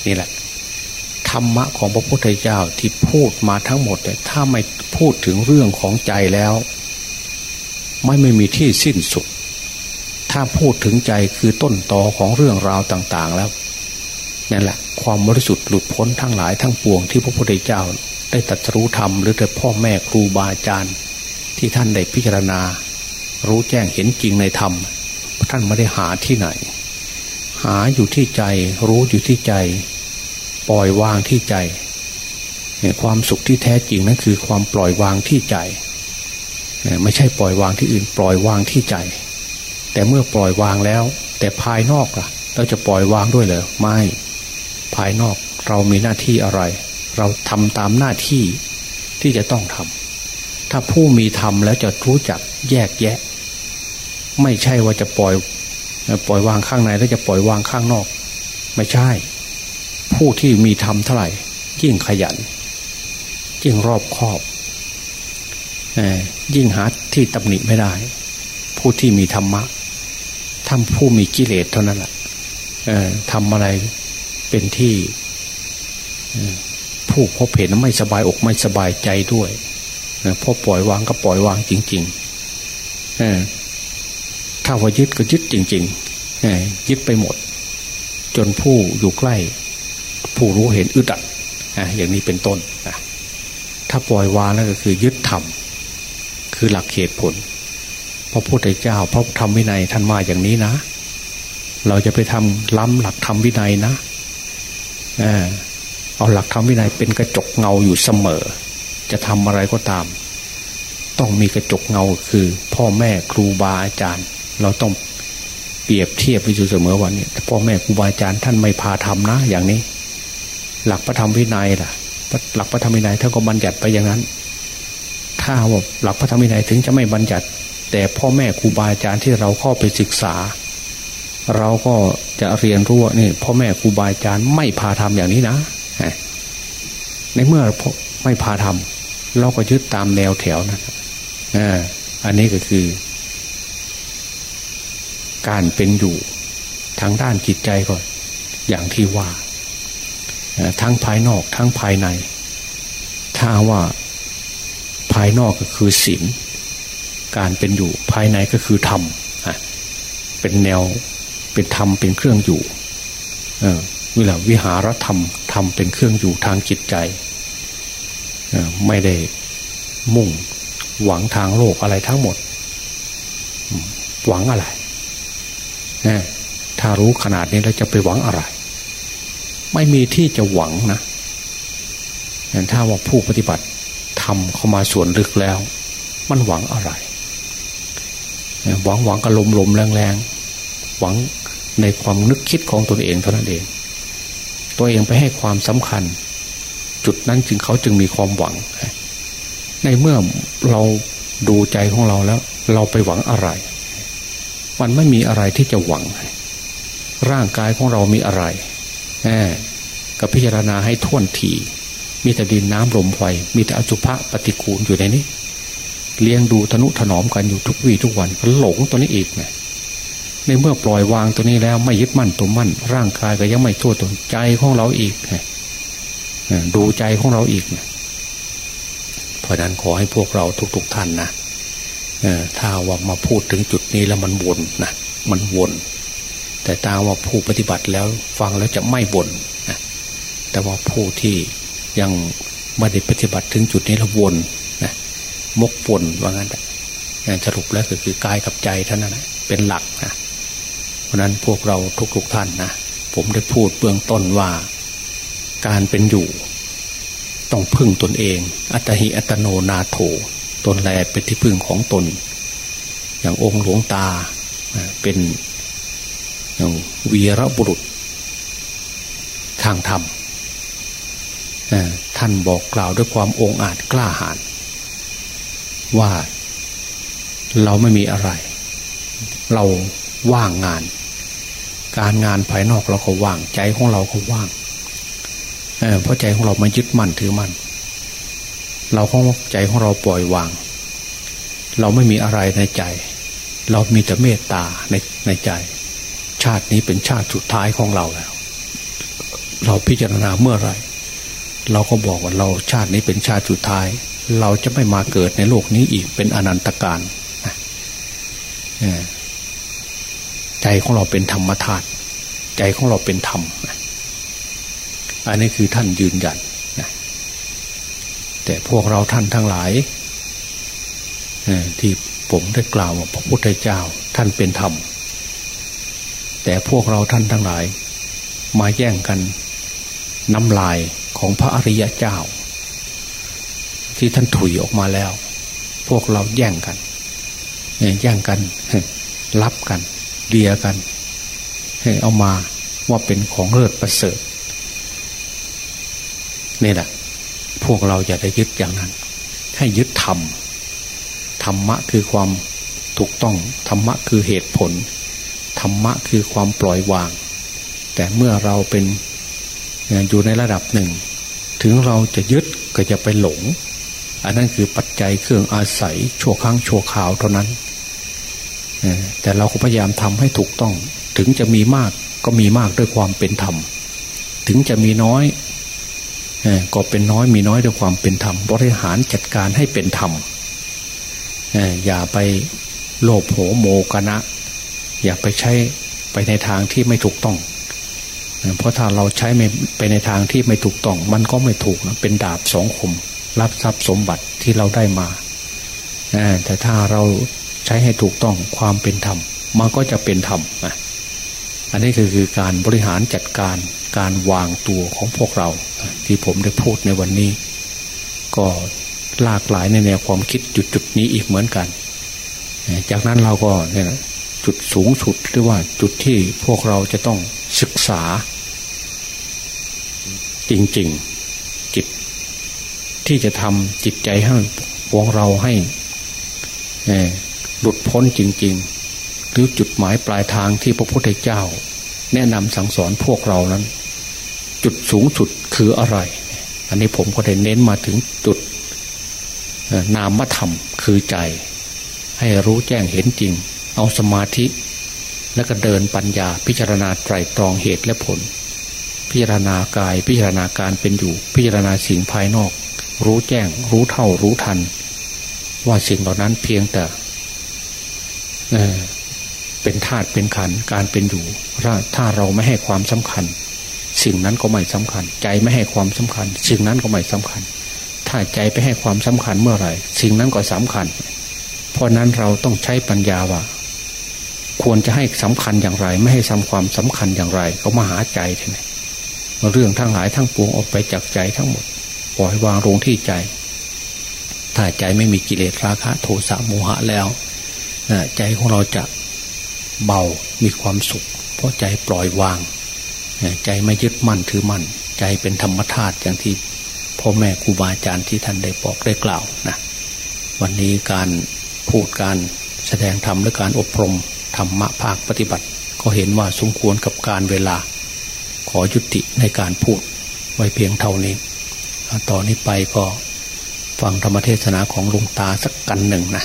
นี่แหละ ธรรมะของพระพุทธเจ้าที่พูดมาทั้งหมดแต่ยถ้าไม่พูดถึงเรื่องของใจแล้ว ไม่ไม่มีที่สิ้นสุด ถ้าพูดถึงใจคือต้นตอของเรื่องราวต่าง ๆ แล้วนั่นแหละ ความบริสุทธิ์หลุดพ้นทั้งหลายทั้งปวงที่พระพุทธเจ้า ได้ตรัสรู้ธรรมหรือแต่พ่อแม่ครูบาอาจารย์ ที่ท่านได้พิจารณา รู้แจ้งเห็นจริงในธรรม ท่านไม่ได้หาที่ไหน หาอยู่ที่ใจ รู้อยู่ที่ใจ ปล่อยวางที่ใจความสุขที่แท้จริงนั้นคือความปล่อยวางที่ใจ ไม่ใช่ปล่อยวางที่อื่น ปล่อยวางที่ใจ แต่เมื่อปล่อยวางแล้ว แต่ภายนอกล่ะ เราจะปล่อยวางด้วยเหรอไม่ ภายนอกเรามีหน้าที่อะไร เราทำตามหน้าที่ที่จะต้องทำถ้าผู้มีธรรมแล้วจะรู้จักแยกแยะ ไม่ใช่ว่าจะปล่อย ปล่อยวางข้างในแล้วจะปล่อยวางข้างนอก ไม่ใช่ ผู้ที่มีธรรมเท่าไหร่ยิ่งขยัน ยิ่งรอบคอบยิ่งหาที่ตำหนิไม่ได้ ผู้ที่มีธรรมะทำผู้มีกิเลสเท่านั้นแหละทำอะไรเป็นที่ผู้พบเห็นไม่สบายอกไม่สบายใจด้วยพอปล่อยวางก็ปล่อยวางจริง ๆ ถ้าว่ายึดก็ยึดจริงๆยึดไปหมด จนผู้อยู่ใกล้ ผู้รู้เห็นอึดอัดอย่างนี้เป็นต้นถ้าปล่อยวางแล้วก็คือยึดธรรมคือหลักเหตุผลพระพุทธเจ้าพระธรรมวินัยท่านมาอย่างนี้นะ เราจะไปทำล้ำหลักธรรมวินัยนะเอาหลักธรรมวินัยเป็นกระจกเงาอยู่เสมอ จะทำอะไรก็ตาม ต้องมีกระจกเงาคือ พ่อแม่ครูบาอาจารย์ เราต้องเปรียบเทียบไปอยู่เสมอวันนี้พ่อแม่ครูบาอาจารย์ท่านไม่พาทำนะ อย่างนี้ หลักพระธรรมวินัยล่ะหลักพระธรรมวินัยท่านก็บัญญัติไปอย่างนั้น ถ้าว่าหลักพระธรรมวินัยถึงจะไม่บัญญัติ แต่พ่อแม่ครูบาอาจารย์ที่เราเข้าไปศึกษา เราก็จะเรียนรู้ว่านี่พ่อแม่ครูบาอาจารย์ไม่พาทำอย่างนี้นะในเมื่อไม่พาทำเราก็ยึดตามแนวแถวนะอันนี้ก็คือ การเป็นอยู่ ทางด้านจิตใจก่อนอย่างที่ว่า ทั้งภายนอกทั้งภายใน ถ้าว่าภายนอกก็คือศีลการเป็นอยู่ภายในก็คือธรรมเป็นแนวเป็นธรรมเป็นเครื่องอยู่เวลาวิหารธรรมธรรมเป็นเครื่องอยู่ทางจิตใจไม่ได้มุ่งหวังทางโลกอะไรทั้งหมด หวังอะไร ถ้ารู้ขนาดนี้แล้วจะไปหวังอะไร ไม่มีที่จะหวังนะแต่ถ้าว่าผู้ปฏิบัติทำเข้ามาส่วนลึกแล้ว มันหวังอะไร หวังหวังกระลมลมแรงแรงหวังในความนึกคิดของตนเองเท่านั้นเอง ตัวเองไปให้ความสำคัญ จุดนั้นจึงเขาจึงมีความหวัง ในเมื่อเราดูใจของเราแล้ว เราไปหวังอะไร มันไม่มีอะไรที่จะหวัง ร่างกายของเรามีอะไรกับพิจารณาให้ท่วนทีมีแต่ดินน้ำลมไฟมีแต่อสุภะปฏิกูลอยู่ในนี้ เลี้ยงดูทนุถนอมกันอยู่ทุกวี่ทุกวันหลงตัวนี้อีกไงในเมื่อปล่อยวางตัวนี้แล้วไม่ยึดมั่นตัวมั่น ร่างกายก็ยังไม่ทั่วตนใจของเราอีกไงดูใจของเราอีกเพราะนั้นขอให้พวกเราทุกๆท่านนะ ถ้าว่ามาพูดถึงจุดนี้แล้วมันวนนะมันวน แต่ตาว่าผู้ปฏิบัติแล้วฟังแล้วจะไม่บน่นะแต่ว่าผู้ที่ยังไม่ได้ปฏิบัติถึงจุดนี้แล้ววนนะมกวนว่างั้นสรุปแล้วก็คือกายกับใจท่านนั้นเป็นหลักนะเพราะนั้นพวกเราทุกๆท่านนะผมได้พูดเบื้องต้นว่าการเป็นอยู่ ต้องพึ่งตนเอง อัตหิอัตโนนาโถ ตนแลเป็นที่พึ่งของตน อย่างองค์หลวงตาเป็นวีรบุรุษ ทางธรรมท่านบอกกล่าวด้วยความองอาจกล้าหาญว่าเราไม่มีอะไร เราว่างงาน การงานภายนอกเราก็ว่างใจของเราก็ว่างเเพราะใจของเราไม่ยึดมั่นถือมั่น เราของใจของเราปล่อยวาง เราไม่มีอะไรในใจ เรามีแต่เมตตาในในใจ ชาตินี้เป็นชาติสุดท้ายของเราแล้ว เราพิจารณาเมื่อไรเราก็บอกว่าเราชาตินี้เป็นชาติสุดท้าย เราจะไม่มาเกิดในโลกนี้อีกเป็นอนันตการใจของเราเป็นธรรมธาตุใจของเราเป็นธรรมอันนี้คือท่านยืนยัน แต่พวกเราท่านทั้งหลายที่ผมได้กล่าวว่าพระพุทธเจ้าท่านเป็นธรรม แต่พวกเราท่านทั้งหลาย มาแย่งกันน้ำลายของพระอริยเจ้า ที่ท่านถุยออกมาแล้ว พวกเราแย่งกันแย่งกันรับกันเลียกันเอามาว่าเป็นของเลิศประเสริฐนี่แหละ วกเราอย่าได้ยึดอย่างนั้น ให้ยึดธรรมธรรมะคือความถูกต้องธรรมะคือเหตุผลธรรมะคือความปล่อยวาง แต่เมื่อเราเป็นอยู่ในระดับหนึ่ง ถึงเราจะยึดก็จะไปหลง อันนั้นคือปัจจัยเครื่องอาศัยชั่วครั้งชั่วคราวเท่านั้นแต่เราก็พยายามทำให้ถูกต้อง ถึงจะมีมากก็มีมากด้วยความเป็นธรรม ถึงจะมีน้อย ก็เป็นน้อยมีน้อยด้วยความเป็นธรรมบริหารจัดการให้เป็นธรรมอย่าไปโลภโหโมกนะ อย่าไปใช้ไปในทางที่ไม่ถูกต้อง เพราะถ้าเราใช้ไม่ไปในทางที่ไม่ถูกต้อง มันก็ไม่ถูกนะเป็นดาบสองคม รับทรัพย์สมบัติที่เราได้มาแต่ถ้าเราใช้ให้ถูกต้องความเป็นธรรม มันก็จะเป็นธรรมอันนี้คือคือการบริหารจัดการการวางตัวของพวกเรา ที่ผมได้พูดในวันนี้ ก็หลากหลายในแนวความคิดจุดจุดนี้อีกเหมือนกัน จากนั้นเราก็เนี่ยจุดสูงสุดหรือว่าจุดที่พวกเราจะต้องศึกษา จริงๆจิตที่จะทำจิตใจให้พวกเราให้หลุดพ้นจริง ๆ หรือจุดหมายปลายทางที่พระพุทธเจ้า แนะนำสั่งสอนพวกเรานั้น จุดสูงสุด คืออะไร อันนี้ผมก็ได้เน้นมาถึงจุดนามธรรมคือใจ ให้รู้แจ้งเห็นจริง เอาสมาธิ แล้วก็เดินปัญญาพิจารณาไตรตรองเหตุและผล พิจารณากายพิจารณาการเป็นอยู่ พิจารณาสิ่งภายนอก รู้แจ้ง รู้เท่ารู้ทัน ว่าสิ่งเหล่านั้นเพียงแต่เป็นธาตุเป็นขันการเป็นอยู่ถ้าเราไม่ให้ความสำคัญ สิ่งนั้นก็ไม่สำคัญ ใจไม่ให้ความสำคัญ สิ่งนั้นก็ไม่สำคัญ ถ้าใจไปให้ความสำคัญเมื่อไหร่ สิ่งนั้นก็สำคัญ เพราะนั้นเราต้องใช้ปัญญาว่าควรจะให้สำคัญอย่างไร ไม่ให้ทำความสำคัญอย่างไร ก็มาหาใจท่านเรื่องทั้งหลายทั้งปวงออกไปจากใจทั้งหมดปล่อยวางลงที่ใจ ถ้าใจไม่มีกิเลสราคะโทสะโมหะแล้วใจของเราจะเบามีความสุข เพราะใจปล่อยวาง ใจไม่ยึดมั่นถือมั่น ใจเป็นธรรมธาตุอย่างที่พ่อแม่ครูบาอาจารย์ที่ท่านได้บอกได้กล่าวนะวันนี้การพูดการแสดงธรรมและการอบรมธรรมะภาคปฏิบัติ ก็เห็นว่าสมควรกับการเวลา ขอยุติในการพูดไว้เพียงเท่านี้ต่อนนี้ไปก็ฟังธรรมเทศนาของหลวงตาสักกันหนึ่งนะ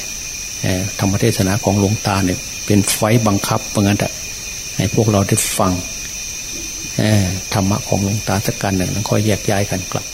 ธรรมเทศนาของหลวงตาเนี่ยเป็นไฟบังคับเพราะงั้นแต่ให้พวกเราได้ฟัง ธรรมะของหลวงตาสักการหนึ่งแล้วค่อยแยกย้ายกันกลับ